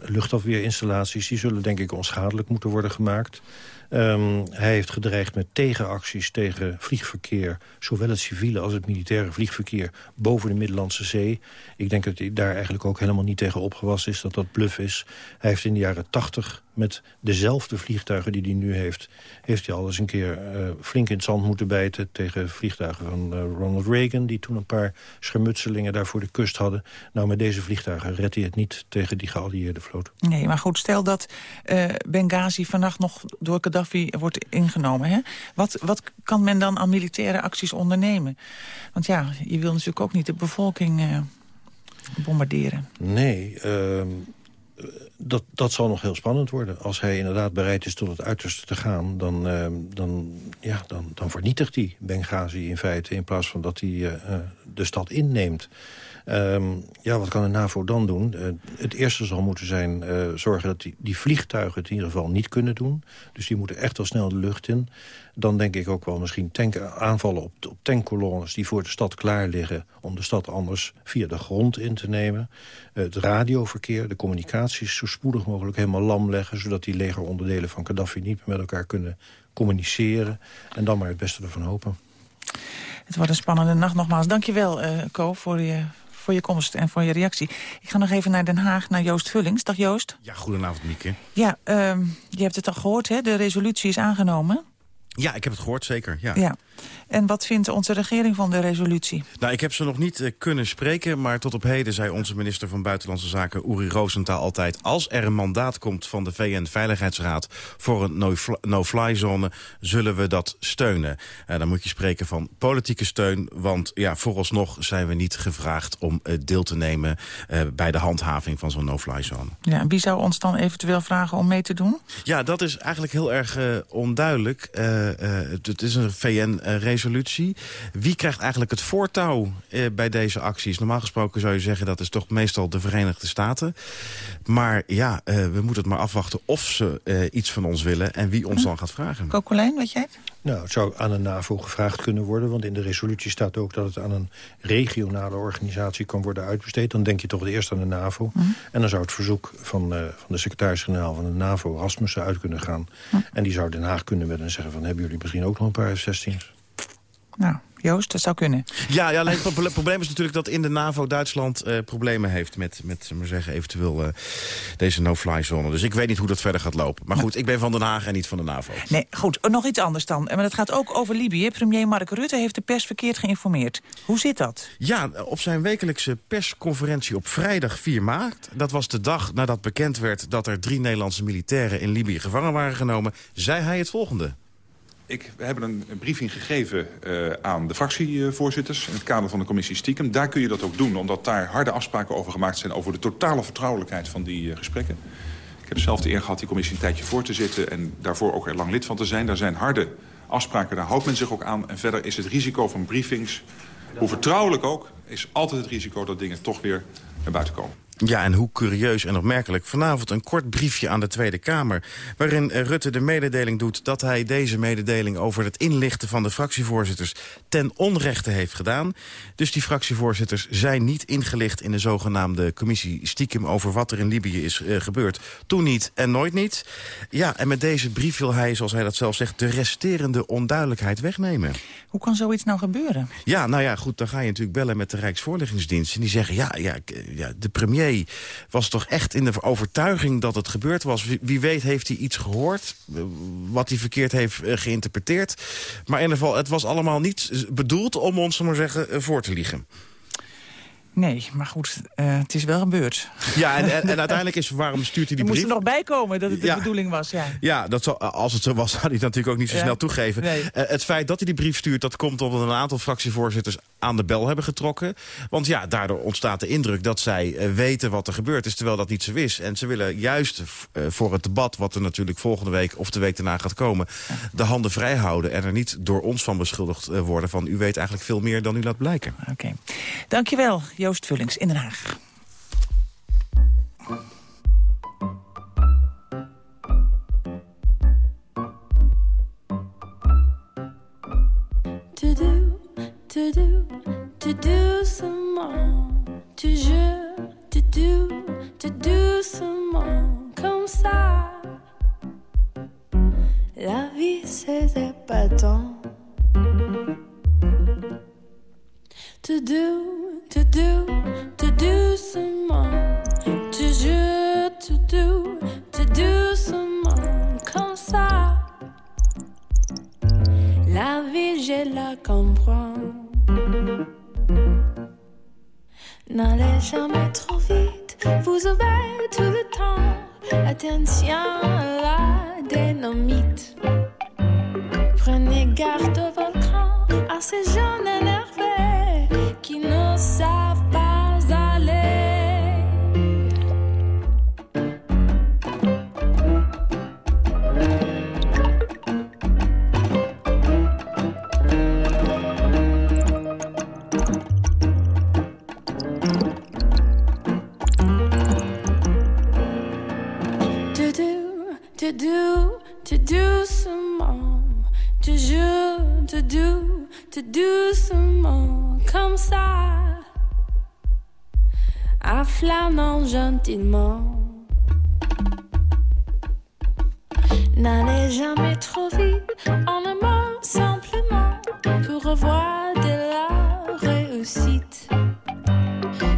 luchtafweerinstallaties. Die zullen denk ik onschadelijk moeten worden gemaakt. Um, hij heeft gedreigd met tegenacties tegen vliegverkeer... zowel het civiele als het militaire vliegverkeer boven de Middellandse Zee. Ik denk dat hij daar eigenlijk ook helemaal niet tegen opgewassen is... dat dat bluff is. Hij heeft in de jaren tachtig met dezelfde vliegtuigen die hij nu heeft... heeft hij al eens een keer uh, flink in het zand moeten bijten... tegen vliegtuigen van uh, Ronald Reagan... die toen een paar schermutselingen daar voor de kust hadden. Nou, met deze vliegtuigen redt hij het niet tegen die geallieerde vloot. Nee, maar goed, stel dat uh, Benghazi vannacht nog door Gaddafi wordt ingenomen. Hè? Wat, wat kan men dan aan militaire acties ondernemen? Want ja, je wil natuurlijk ook niet de bevolking bombarderen. Nee, uh, dat, dat zal nog heel spannend worden. Als hij inderdaad bereid is tot het uiterste te gaan... dan, uh, dan, ja, dan, dan vernietigt hij Benghazi in feite... in plaats van dat hij uh, de stad inneemt. Um, ja, wat kan de NAVO dan doen? Uh, het eerste zal moeten zijn zorgen dat die, die vliegtuigen het in ieder geval niet kunnen doen. Dus die moeten echt wel snel de lucht in. Dan denk ik ook wel misschien tank, aanvallen op, op tankkolonnes die voor de stad klaar liggen... om de stad anders via de grond in te nemen. Uh, het radioverkeer, de communicaties zo spoedig mogelijk helemaal lam leggen... zodat die legeronderdelen van Gaddafi niet meer met elkaar kunnen communiceren. En dan maar het beste ervan hopen. Het wordt een spannende nacht nogmaals. Dankjewel, uh, Ko, voor je, voor je komst en voor je reactie. Ik ga nog even naar Den Haag, naar Joost Vullings. Dag Joost. Ja, goedenavond Mieke. Ja, uh, je hebt het al gehoord, hè? de resolutie is aangenomen. Ja, ik heb het gehoord, zeker. Ja. ja. En wat vindt onze regering van de resolutie? Nou, ik heb ze nog niet uh, kunnen spreken, maar tot op heden zei onze minister van Buitenlandse Zaken Uri Rosenthal altijd... als er een mandaat komt van de VN-veiligheidsraad voor een no-fly zone, zullen we dat steunen. Uh, dan moet je spreken van politieke steun, want ja, vooralsnog zijn we niet gevraagd om uh, deel te nemen bij de handhaving van zo'n no-fly zone. Ja, wie zou ons dan eventueel vragen om mee te doen? Ja, dat is eigenlijk heel erg onduidelijk. het is een VN VN-resolutie. Wie krijgt eigenlijk het voortouw eh, bij deze acties? Normaal gesproken zou je zeggen dat is toch meestal de Verenigde Staten. Maar ja, eh, we moeten het maar afwachten of ze eh, iets van ons willen... en wie ons dan gaat vragen. Kokolijn, weet jij het? Nou, het zou aan de NAVO gevraagd kunnen worden... want in de resolutie staat ook dat het aan een regionale organisatie kan worden uitbesteed. Dan denk je toch het eerst aan de NAVO. Mhm. En dan zou het verzoek van, eh, van de secretaris-generaal van de NAVO, Rasmussen, uit kunnen gaan. Mhm. En die zou Den Haag kunnen met en zeggen van... hebben jullie misschien ook nog een paar F-16's? Nou, Joost, dat zou kunnen. Ja, ja alleen het proble- probleem is natuurlijk dat in de NAVO Duitsland eh, problemen heeft met, met maar zeggen, eventueel eh, deze no-fly zone. Dus ik weet niet hoe dat verder gaat lopen. Maar goed, ik ben van Den Haag en niet van de NAVO. Nee, goed. Nog iets anders dan. Maar dat gaat ook over Libië. Premier Mark Rutte heeft de pers verkeerd geïnformeerd. Hoe zit dat? Ja, op zijn wekelijkse persconferentie op vrijdag 4 maart... dat was de dag nadat bekend werd dat er drie Nederlandse militairen in Libië gevangen waren genomen... zei hij het volgende. Ik, we hebben een, briefing gegeven uh, aan de fractievoorzitters... in het kader van de commissie Stiekem. Daar kun je dat ook doen, omdat daar harde afspraken over gemaakt zijn... over de totale vertrouwelijkheid van die uh, gesprekken. Ik heb zelf de eer gehad die commissie een tijdje voor te zitten... en daarvoor ook er lang lid van te zijn. Daar zijn harde afspraken, daar houdt men zich ook aan. En verder is het risico van briefings, hoe vertrouwelijk ook... is altijd het risico dat dingen toch weer naar buiten komen. Ja, en hoe curieus en opmerkelijk. Vanavond een kort briefje aan de Tweede Kamer... waarin eh, Rutte de mededeling doet dat hij deze mededeling... over het inlichten van de fractievoorzitters ten onrechte heeft gedaan. Dus die fractievoorzitters zijn niet ingelicht... in de zogenaamde commissie stiekem over wat er in Libië is uh, gebeurd. Toen niet en nooit niet. Ja, en met deze brief wil hij, zoals hij dat zelf zegt... de resterende onduidelijkheid wegnemen. Hoe kan zoiets nou gebeuren? Ja, nou ja, goed, dan ga je natuurlijk bellen met de Rijksvoorlichtingsdienst... en die zeggen, ja, ja, ja de premier was toch echt in de overtuiging dat het gebeurd was. Wie, wie weet heeft hij iets gehoord, wat hij verkeerd heeft uh, geïnterpreteerd. Maar in ieder geval, het was allemaal niet bedoeld om ons, maar zeggen, uh, voor te liegen. Nee, maar goed, uh, het is wel gebeurd. Ja, en, en, en, uiteindelijk is waarom stuurt hij die brief? moest er nog bij komen dat het de bedoeling was, ja. Ja, dat als het zo was, zou hij het natuurlijk ook niet zo Ja. snel toegeven. Nee. Uh, het feit dat hij die brief stuurt, dat komt omdat een aantal fractievoorzitters aan de bel hebben getrokken. Want ja, daardoor ontstaat de indruk dat zij uh, weten wat er gebeurd is, terwijl dat niet zo is. En ze willen juist uh, voor het debat, wat er natuurlijk volgende week of de week daarna gaat komen, de handen vrij houden en er niet door ons van beschuldigd uh, worden van u weet eigenlijk veel meer dan u laat blijken. Oké. Dankjewel, Joost Vullings in Den Haag.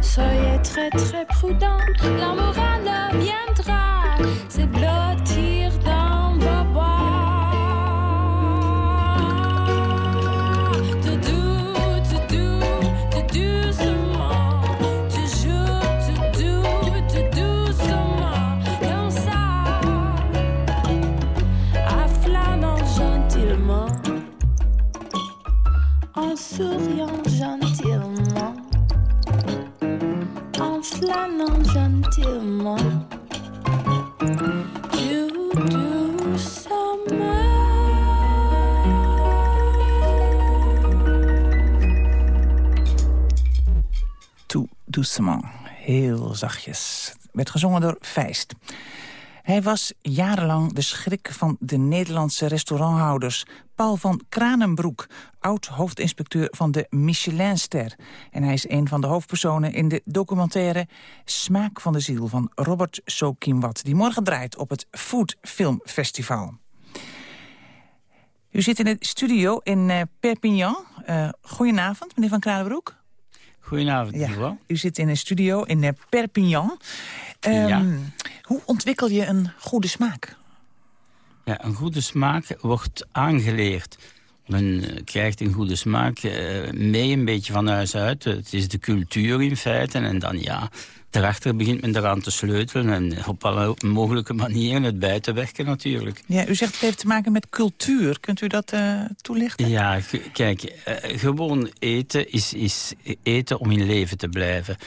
Soyez très très prudent, la morale Doucement. Heel zachtjes. Werd gezongen door Feist. Hij was jarenlang de schrik van de Nederlandse restauranthouders. Paul van Kranenbroek, oud-hoofdinspecteur van de Michelinster. En hij is een van de hoofdpersonen in de documentaire Smaak van de Ziel van Robert Sokimwat... die morgen draait op het Food Film Festival. U zit in de studio in uh, Perpignan. Uh, goedenavond, meneer Van Kranenbroek. Goedenavond, mevrouw. u zit in een studio in uh, Perpignan. Um, ja. Hoe ontwikkel je een goede smaak? Ja, een goede smaak wordt aangeleerd. Men krijgt een goede smaak mee een beetje van huis uit. Het is de cultuur in feite. En dan ja, daarachter begint men eraan te sleutelen... en op alle mogelijke manieren het bij te werken natuurlijk. Ja, u zegt het heeft te maken met cultuur. Kunt u dat uh, toelichten? Ja, kijk, uh, gewoon eten is, is eten om in leven te blijven.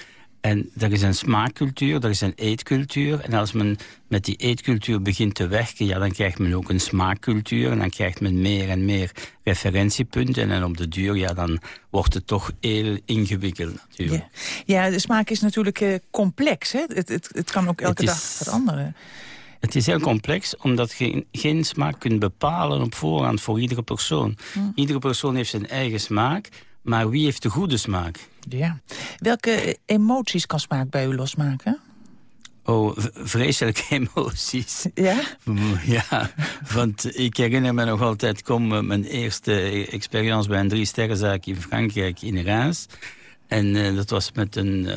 En er is een smaakcultuur, er is een eetcultuur. En als men met die eetcultuur begint te werken... Ja, dan krijgt men ook een smaakcultuur. En dan krijgt men meer en meer referentiepunten. En op de duur, ja, dan wordt het toch heel ingewikkeld natuurlijk. Ja, ja de smaak is natuurlijk uh, complex. Hè? Het, het, het kan ook elke is, dag veranderen. Het is heel complex, omdat je geen smaak kunt bepalen op voorhand voor iedere persoon. Hm. Iedere persoon heeft zijn eigen smaak... Maar wie heeft de goede smaak? Ja. Welke emoties kan smaak bij u losmaken? Oh, vreselijke emoties. Ja? Ja, want ik herinner me nog altijd... kom mijn eerste experience bij een drie-sterrenzaak in Frankrijk, in Reims. En uh, dat was met een, uh,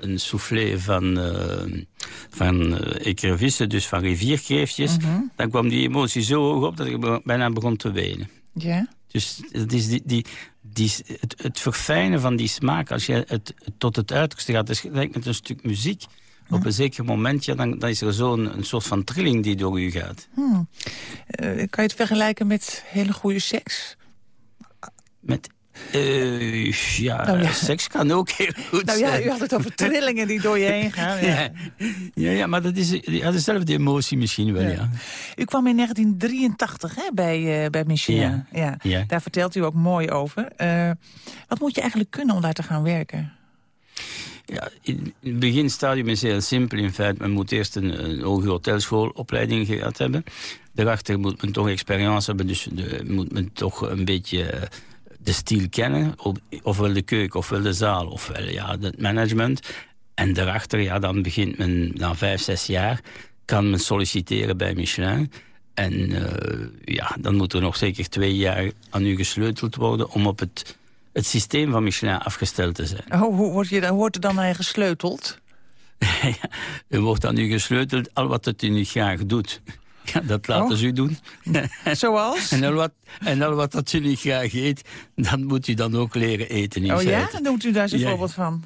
een soufflé van, uh, van ekervissen, dus van rivierkreeftjes. Mhm. Mm -hmm. Dan kwam die emotie zo hoog op dat ik bijna begon te wenen. Ja? Dus het is die, die, die, het, het verfijnen van die smaak, als je het tot het uiterste gaat, is gelijk met een stuk muziek. Op een zeker moment, ja, dan, dan is er zo'n een soort van trilling die door u gaat. Hmm. Uh, kan je het vergelijken met hele goede seks? Met uh, ja, nou ja, seks kan ook heel goed nou, zijn. Ja, u had het over trillingen die door je heen gaan. Ja, ja, ja, ja maar dat is ja, dezelfde emotie misschien wel, ja. U kwam in 1983 hè, bij, uh, bij Michelin. Ja, ja. Daar vertelt u ook mooi over. Uh, wat moet je eigenlijk kunnen om daar te gaan werken? Ja, in het beginstadium is heel simpel. In feite, men moet eerst een, een hoge hotelschoolopleiding gehad hebben. Daarachter moet men toch experience hebben, dus de, moet men toch een beetje de stijl kennen. Ofwel de keuken, ofwel de zaal, ofwel ja, het management. En daarachter, ja, dan begint men na vijf, zes jaar... kan men solliciteren bij Michelin. En uh, ja, dan moet er nog zeker twee jaar aan u gesleuteld worden... om op het, het systeem van Michelin afgesteld te zijn. Oh, hoe wordt, je, dan, wordt er dan aan gesleuteld? er wordt aan u gesleuteld al wat het u niet graag doet. Ja, dat laten oh. ze u doen. Zoals? En al, wat, en al wat dat u niet graag eet, dan moet u dan ook leren eten. In oh feite. ja? Dan doet u daar eens een ja. voorbeeld van.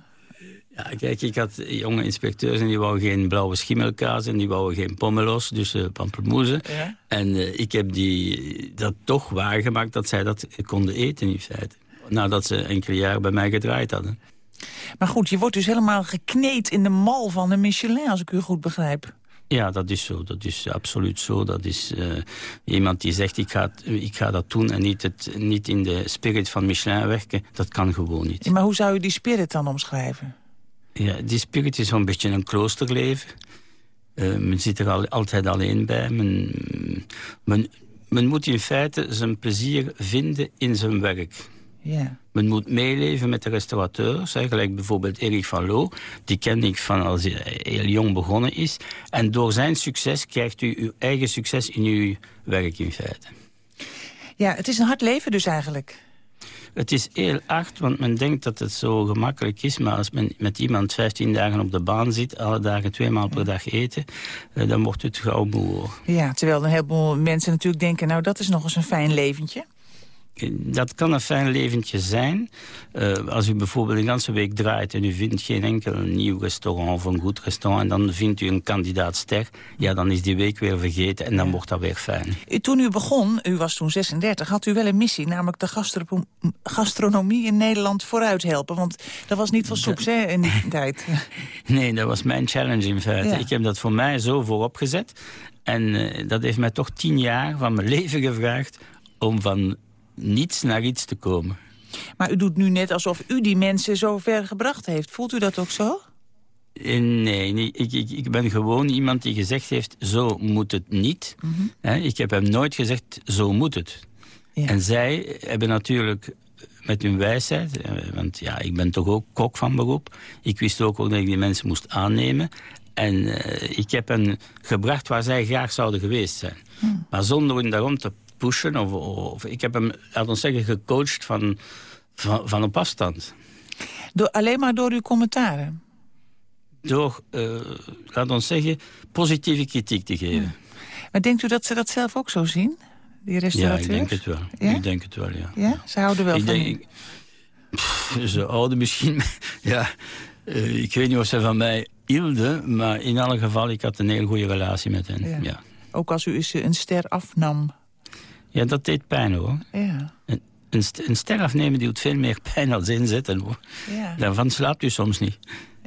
Ja, kijk, ik had jonge inspecteurs en die wouden geen blauwe schimmelkaas en die wouden geen pommelos, dus uh, pampelmoezen. Ja. En uh, ik heb die, dat toch waargemaakt dat zij dat konden eten in feite. Nadat ze enkele jaren bij mij gedraaid hadden. Maar goed, je wordt dus helemaal gekneed in de mal van de Michelin, als ik u goed begrijp. Ja, dat is zo. Dat is absoluut zo. Dat is uh, iemand die zegt, ik ga, ik ga dat doen... en niet, het, niet in de spirit van Michelin werken. Dat kan gewoon niet. Maar hoe zou je die spirit dan omschrijven? Ja, die spirit is zo'n beetje een kloosterleven. Uh, men zit er al, altijd alleen bij. Men, men, men moet in feite zijn plezier vinden in zijn werk. Ja. Men moet meeleven met de restaurateurs. Hè, gelijk bijvoorbeeld Erik van Loo. Die ken ik van als hij heel jong begonnen is. En door zijn succes krijgt u uw eigen succes in uw werk in feite. Ja, het is een hard leven dus eigenlijk. Het is heel hard, want men denkt dat het zo gemakkelijk is. Maar als men met iemand 15 dagen op de baan zit... alle dagen twee maal per dag eten... dan wordt het gauw moe. Ja, terwijl een heleboel mensen natuurlijk denken... nou, dat is nog eens een fijn leventje. Dat kan een fijn leventje zijn. Uh, als u bijvoorbeeld een ganse week draait... en u vindt geen enkel nieuw restaurant of een goed restaurant... en dan vindt u een kandidaat ster... ja, dan is die week weer vergeten en dan wordt dat weer fijn. Toen u begon, u was toen 36, had u wel een missie... namelijk de gastro gastronomie in Nederland vooruit helpen. Want dat was niet van soeps hè, in die tijd. Nee, dat was mijn challenge in feite. Ja. Ik heb dat voor mij zo voorop gezet. En uh, dat heeft mij toch tien jaar van mijn leven gevraagd... om van niets naar iets te komen. Maar u doet nu net alsof u die mensen zo ver gebracht heeft. Voelt u dat ook zo? Eh, Nee, nee ik, ik, ik ben gewoon iemand die gezegd heeft, zo moet het niet. Hè, ik heb hem nooit gezegd, zo moet het. En zij hebben natuurlijk met hun wijsheid, eh, want ja, ik ben toch ook kok van beroep. Ik wist ook wel dat ik die mensen moest aannemen. En eh, ik heb hen gebracht waar zij graag zouden geweest zijn. Maar zonder hen daarom te pushen, of, of ik heb hem, laat ons zeggen, gecoacht van, van, van op afstand. Door, alleen maar door uw commentaren? Door, uh, laat ons zeggen, positieve kritiek te geven. Maar denkt u dat ze dat zelf ook zo zien? Die Ja, restaurateurs? ik denk het wel. Ja? Ik denk het wel, ja. Ja? Ze houden wel ik van denk, u. ik- Pff, ze houden misschien... ja, eh, ik weet niet of ze van mij hielden, maar in alle geval, ik had een heel goede relatie met hen. Ja. Ja. Ook als u eens een ster afnam. Ja, dat deed pijn hoor. Ja. Een, een, st- een ster afnemen doet veel meer pijn dan inzetten hoor. Ja. Daarvan slaapt u soms niet.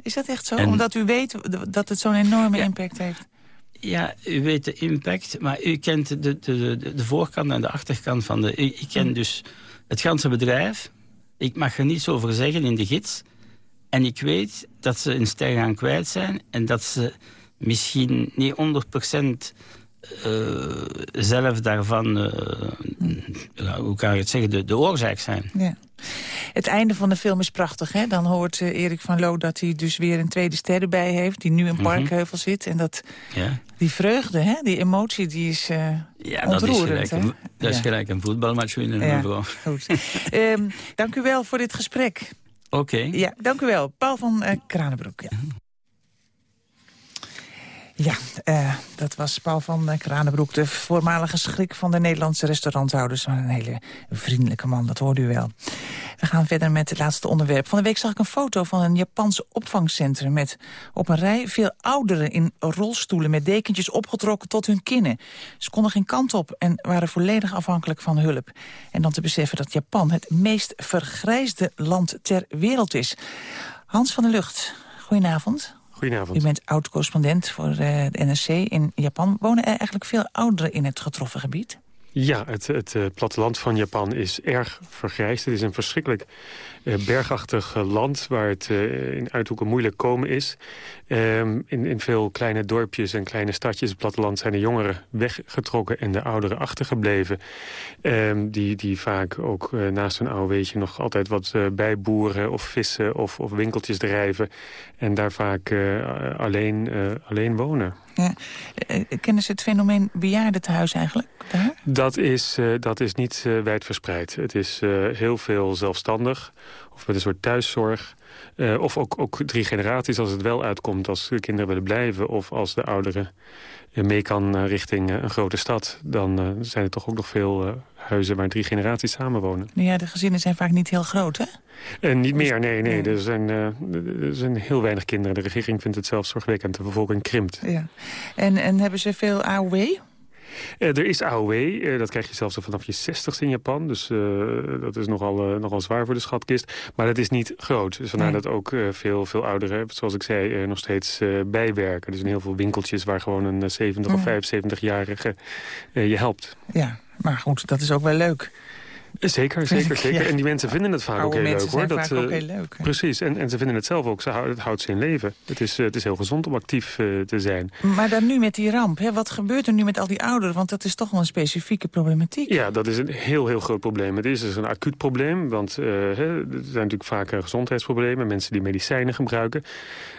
Is dat echt zo? En- Omdat u weet dat het zo'n enorme impact heeft? Ja, u weet de impact, maar u kent de, de, de, de voorkant en de achterkant van de... Ik ken dus het ganse bedrijf. Ik mag er niets over zeggen in de gids. En ik weet dat ze een ster gaan kwijt zijn... en dat ze misschien niet 100% eh, zelf daarvan... eh, hoe kan ik het zeggen, de, de oorzaak zijn. Ja. Het einde van de film is prachtig. Hè? Dan hoort eh, Erik van Loo dat hij dus weer een tweede ster erbij heeft... die nu in Mhm. Parkheuvel zit. En dat, Ja, die vreugde, hè? die emotie, die is ja dat, is gelijk, een, dat is Ja. gelijk een voetbalmatch winnen. Ja, mevrouw. goed. Ehm, dank u wel voor dit gesprek. Oké. Ja, dank u wel. Paul van Kranenbroek. Ja, ja eh, dat was Paul van Kranenbroek, de voormalige schrik van de Nederlandse restauranthouders. Maar een hele vriendelijke man, dat hoorde u wel. We gaan verder met het laatste onderwerp. Van de week zag ik een foto van een Japans opvangcentrum... met op een rij veel ouderen in rolstoelen... met dekentjes opgetrokken tot hun kinnen. Ze konden geen kant op en waren volledig afhankelijk van hulp. En dan te beseffen dat Japan het meest vergrijsde land ter wereld is. Hans van der Lucht, goedenavond. Goedenavond. U bent oud-correspondent voor eh, de NRC in Japan. Wonen er eigenlijk veel ouderen in het getroffen gebied? Ja, het, het eh, platteland van Japan is erg vergrijsd. Het is een verschrikkelijk eh, bergachtig eh, land waar het in uithoeken moeilijk komen is. Ehm, in, in veel kleine dorpjes en kleine stadjes, het platteland, zijn de jongeren weggetrokken en de ouderen achtergebleven. Ehm, die, die vaak ook naast een AOW'tje nog altijd wat bijboeren of vissen of, of winkeltjes drijven. En daar vaak alleen, alleen wonen. Ja. Eh, kennen ze het fenomeen bejaardentehuis eigenlijk? Dat is, eh, dat is niet eh, wijdverspreid. Het is eh, heel veel zelfstandig of met een soort thuiszorg. Eh, of ook, ook drie generaties als het wel uitkomt als de kinderen willen blijven... of als de ouderen eh, mee kan eh, richting eh, een grote stad... dan eh, zijn er toch ook nog veel eh, huizen waar drie generaties samenwonen. Nou ja, de gezinnen zijn vaak niet heel groot, hè? En niet meer, nee, nee. Er zijn, eh, er zijn heel weinig kinderen. De regering vindt het zelfs zorgwekkend. De bevolking krimpt. Ja. En, en hebben ze veel AOW? Eh, er is AOW, eh, dat krijg je zelfs al vanaf je 60 in Japan. Dus eh, dat is nogal, nogal zwaar voor de schatkist. Maar dat is niet groot. Dus vandaar Nee. dat ook veel, veel ouderen, zoals ik zei, nog steeds bijwerken. Dus in heel veel winkeltjes waar gewoon een eh, 70 of Ja. 75-jarige eh, je helpt. Ja, maar goed, dat is ook wel leuk. Zeker, zeker, zeker. Ja. En die mensen vinden het vaak ook heel leuk. hoor. Dat, ook eh, heel leuk, hè? Precies, en, en ze vinden het zelf ook. Ze houden, het houdt ze in leven. Het is, eh, het is heel gezond om actief eh, te zijn. Maar dan nu met die ramp, hè? wat gebeurt er nu met al die ouderen? Want dat is toch wel een specifieke problematiek. Ja, dat is een heel, heel groot probleem. Het is dus een acuut probleem, want hè, er zijn natuurlijk vaak gezondheidsproblemen. Mensen die medicijnen gebruiken.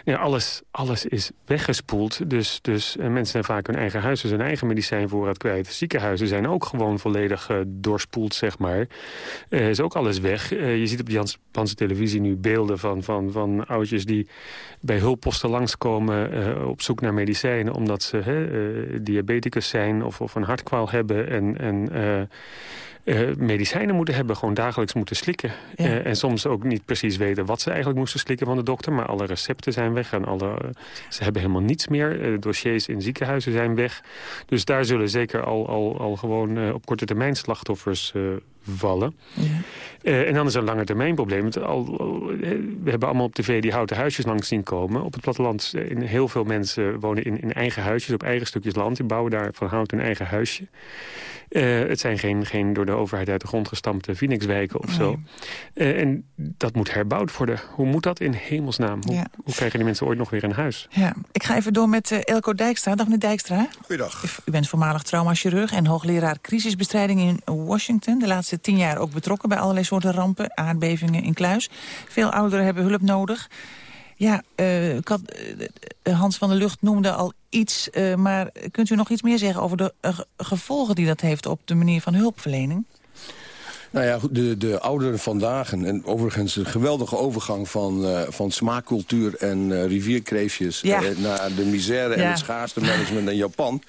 Ja, alles, alles is weggespoeld. Dus, dus mensen zijn vaak hun eigen huizen, hun eigen medicijnvoorraad kwijt. Ziekenhuizen zijn ook gewoon volledig doorspoeld, zeg maar. Eh, is ook alles weg. Eh, je ziet op de Japanse televisie nu beelden van, van, van oudjes die bij hulpposten langskomen eh, op zoek naar medicijnen... omdat ze hè, diabeticus zijn of, of een hartkwaal hebben en... en medicijnen moeten hebben, gewoon dagelijks moeten slikken. Ja. En soms ook niet precies weten wat ze eigenlijk moesten slikken van de dokter. Maar alle recepten zijn weg en alle, ze hebben helemaal niets meer. Dossiers in ziekenhuizen zijn weg. Dus daar zullen zeker al, al, al gewoon op korte termijn slachtoffers vallen. Eh, en dan is er een lange termijn probleem. Het Al, al- eh, we hebben allemaal op tv die houten huisjes langs zien komen. Op het platteland eh, in heel veel mensen wonen in, in eigen huisjes, op eigen stukjes land. Die bouwen daar van hout een eigen huisje. Eh, het zijn geen, geen door de overheid uit de grond gestampte Phoenixwijken of zo. Eh, en dat moet herbouwd worden. Hoe moet dat in hemelsnaam? Hoe, hoe krijgen die mensen ooit nog weer een huis? Ja, ik ga even door met uh, Elko Dijkstra. Dag meneer Dijkstra. Goeiedag. U bent voormalig traumachirurg en hoogleraar crisisbestrijding in Washington. De laatste tien jaar ook betrokken bij allerlei soorten rampen, aardbevingen in kluis. Veel ouderen hebben hulp nodig. Ja, uh, Hans van der Lucht noemde al iets, uh, maar kunt u nog iets meer zeggen over de gevolgen die dat heeft op de manier van hulpverlening? Nou ja, de, de ouderen vandaag en, overigens een geweldige overgang van, uh, van smaakcultuur en uh, rivierkreefjes ja. uh, naar de misère ja. en het schaarste management in Japan.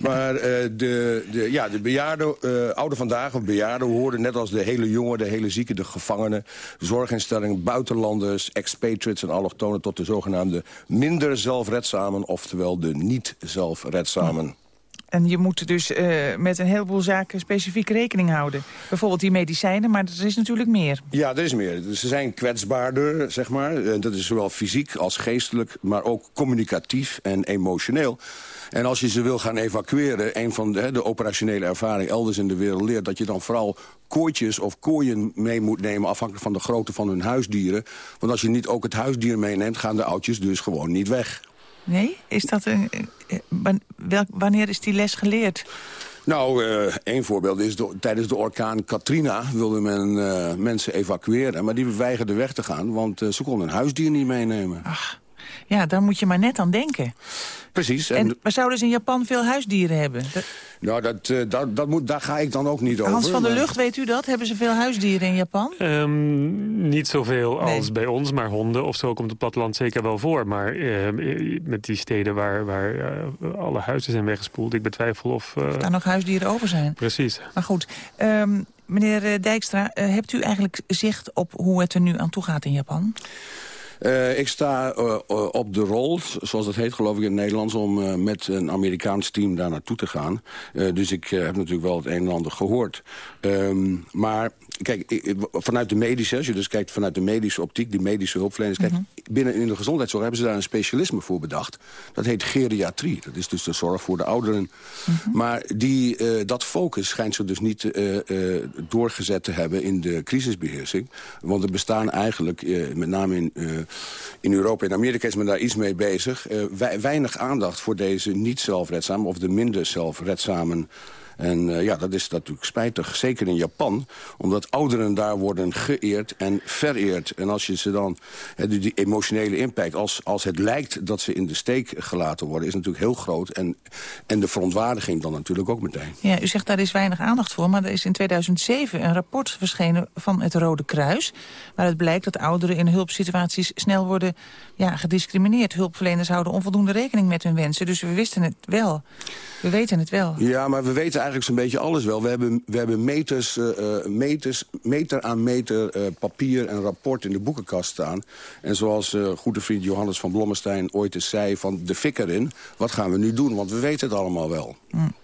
Maar de, de, ja, de bejaarden, ouderen vandaag of bejaarden horen net als de hele jongen, de hele zieken, de gevangenen, zorginstellingen, buitenlanders, expatriates en allochtonen tot de zogenaamde minder zelfredzamen, oftewel de niet zelfredzamen. En je moet dus uh, met een heleboel zaken specifiek rekening houden. Bijvoorbeeld die medicijnen, maar er is natuurlijk meer. Ja, er is meer. Dus ze zijn kwetsbaarder, zeg maar. Dat is zowel fysiek als geestelijk, maar ook communicatief en emotioneel. En als je ze wil gaan evacueren, een van de, de operationele ervaring elders in de wereld leert... dat je dan vooral kooitjes of kooien mee moet nemen... afhankelijk van de grootte van hun huisdieren. Want als je niet ook het huisdier meeneemt, gaan de oudjes dus gewoon niet weg. Nee? Is dat een, wanneer is die les geleerd? Nou, uh, één voorbeeld is de, tijdens de orkaan Katrina wilde men uh, mensen evacueren. Maar die weigerden weg te gaan, want uh, ze konden een huisdier niet meenemen. Ach, ja, daar moet je maar net aan denken. Precies. En, en maar zouden ze in Japan veel huisdieren hebben? Dat... Nou, dat, uh, dat, dat moet, daar ga ik dan ook niet over. Hans van der Lucht, weet u dat? Hebben ze veel huisdieren in Japan? Um, niet zoveel nee. als bij ons, maar honden of zo komt het platteland zeker wel voor. Maar uh, met die steden waar, waar uh, alle huizen zijn weggespoeld, ik betwijfel of... of daar nog huisdieren over zijn. Precies. Maar goed, um, meneer Dijkstra, hebt u eigenlijk zicht op hoe het er nu aan toe gaat in Japan? Uh, ik sta uh, op de rol, zoals dat heet geloof ik in het Nederlands... om met een Amerikaans team daar naartoe te gaan. dus ik heb natuurlijk wel het een en ander gehoord. Um, maar kijk, vanuit de medische, als je dus kijkt vanuit de medische optiek... die medische hulpverleners, kijk, mm -hmm. binnen in de gezondheidszorg... hebben ze daar een specialisme voor bedacht. Dat heet geriatrie. Dat is dus de zorg voor de ouderen. Mm -hmm. Maar die, dat focus schijnt ze dus niet doorgezet te hebben... in de crisisbeheersing. Want er bestaan eigenlijk, met name in in Europa en Amerika is men daar iets mee bezig. Weinig aandacht voor deze niet zelfredzamen of de minder zelfredzamen en uh, ja, dat is natuurlijk spijtig, zeker in Japan. Omdat ouderen daar worden geëerd en vereerd. En als je ze dan, he, die, die emotionele impact... Als, als het lijkt dat ze in de steek gelaten worden... is natuurlijk heel groot. En, en de verontwaardiging dan natuurlijk ook meteen. Ja, u zegt daar is weinig aandacht voor. Maar er is in 2007 een rapport verschenen van het Rode Kruis... waar het blijkt dat ouderen in hulpsituaties snel worden ja, gediscrimineerd. Hulpverleners houden onvoldoende rekening met hun wensen. Dus we wisten het wel. We weten het wel. Ja, maar we weten eigenlijk zo'n beetje alles wel. We hebben, we hebben meters, uh, meters, meter aan meter uh, papier en rapport in de boekenkast staan. En zoals goede vriend Johannes van Blommestein ooit eens zei... van de fik erin, wat gaan we nu doen? Want we weten het allemaal wel. Mm.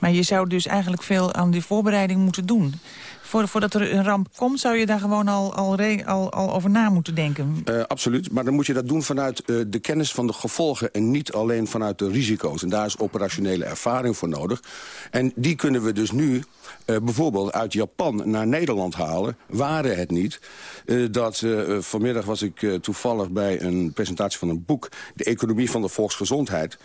Maar je zou dus eigenlijk veel aan die voorbereiding moeten doen voordat er een ramp komt, zou je daar gewoon al, al, al, al over na moeten denken? Uh, absoluut, maar dan moet je dat doen vanuit uh, de kennis van de gevolgen... en niet alleen vanuit de risico's. En daar is operationele ervaring voor nodig. En die kunnen we dus nu uh, bijvoorbeeld uit Japan naar Nederland halen... waren het niet dat... vanmiddag was ik toevallig bij een presentatie van een boek... De Economie van de Volksgezondheid.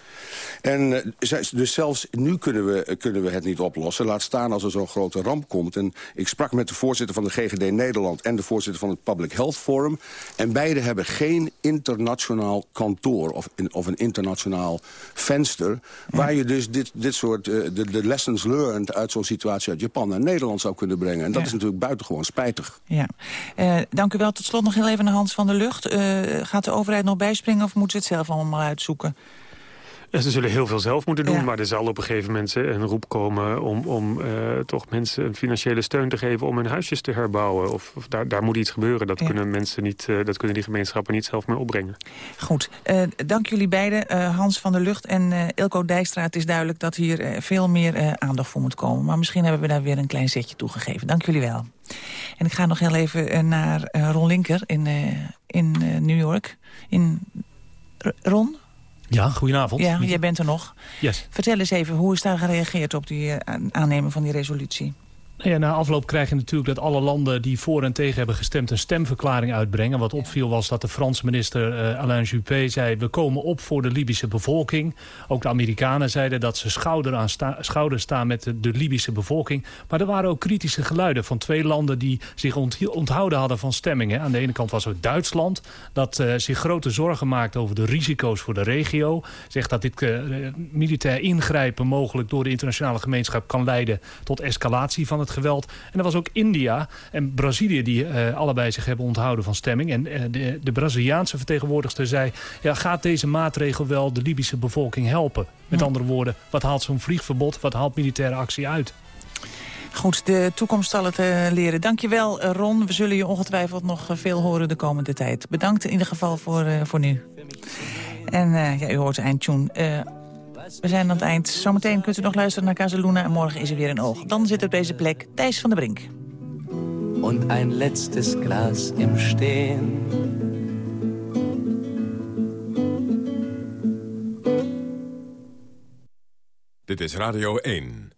En dus zelfs nu kunnen we, kunnen we het niet oplossen. Laat staan als er zo'n grote ramp komt. En ik sprak met de voorzitter van de GGD Nederland... en de voorzitter van het Public Health Forum. En beide hebben geen internationaal kantoor of, in, of een internationaal venster... waar je dus dit, dit soort de, de lessons learned uit zo'n situatie uit Japan naar Nederland zou kunnen brengen. En dat ja. is natuurlijk buitengewoon spijtig. Ja. Uh, dank u wel. Tot slot nog heel even naar Hans van der Lucht. Uh, gaat de overheid nog bijspringen of moeten ze het zelf allemaal uitzoeken? Ze zullen heel veel zelf moeten doen, ja. maar er zal op een gegeven moment een roep komen... om, om uh, toch mensen een financiële steun te geven om hun huisjes te herbouwen. Of, of daar, daar moet iets gebeuren. Dat, ja. kunnen mensen niet, uh, dat kunnen die gemeenschappen niet zelf meer opbrengen. Goed. Uh, dank jullie beiden, Hans van der Lucht en Ilko Dijkstra. Het is duidelijk dat hier veel meer aandacht voor moet komen. Maar misschien hebben we daar weer een klein zetje toegegeven. Dank jullie wel. En ik ga nog heel even naar Ron Linker in, in New York. In Ron, ja, goedenavond. Ja, jij bent er nog. Yes. Vertel eens even, hoe is daar gereageerd op die aannemen van die resolutie? Nou ja, na afloop krijg je natuurlijk dat alle landen die voor en tegen hebben gestemd... een stemverklaring uitbrengen. Wat opviel was dat de Franse minister uh, Alain Juppé zei... we komen op voor de Libische bevolking. Ook de Amerikanen zeiden dat ze schouder aan sta schouder staan met de, de, Libische bevolking. Maar er waren ook kritische geluiden van twee landen... die zich onthouden hadden van stemmingen. Aan de ene kant was het Duitsland... dat uh, zich grote zorgen maakt over de risico's voor de regio. Zegt dat dit uh, militair ingrijpen mogelijk door de internationale gemeenschap... kan leiden tot escalatie van het geweld. En er was ook India en Brazilië die uh, allebei zich hebben onthouden van stemming. En uh, de, de, Braziliaanse vertegenwoordigster zei... Ja, gaat deze maatregel wel de Libische bevolking helpen? Met ja. andere woorden, wat haalt zo'n vliegverbod, wat haalt militaire actie uit? Goed, de toekomst zal het uh, leren. Dankjewel Ron, we zullen je ongetwijfeld nog veel horen de komende tijd. Bedankt in ieder geval voor, voor nu. En ja, u hoort de eindtune. We zijn aan het eind. Zometeen kunt u nog luisteren naar Casaluna en morgen is er weer een oog. Dan zit op deze plek Thijs van der Brink. Und ein letztes Glas im Stehen. Dit is Radio 1.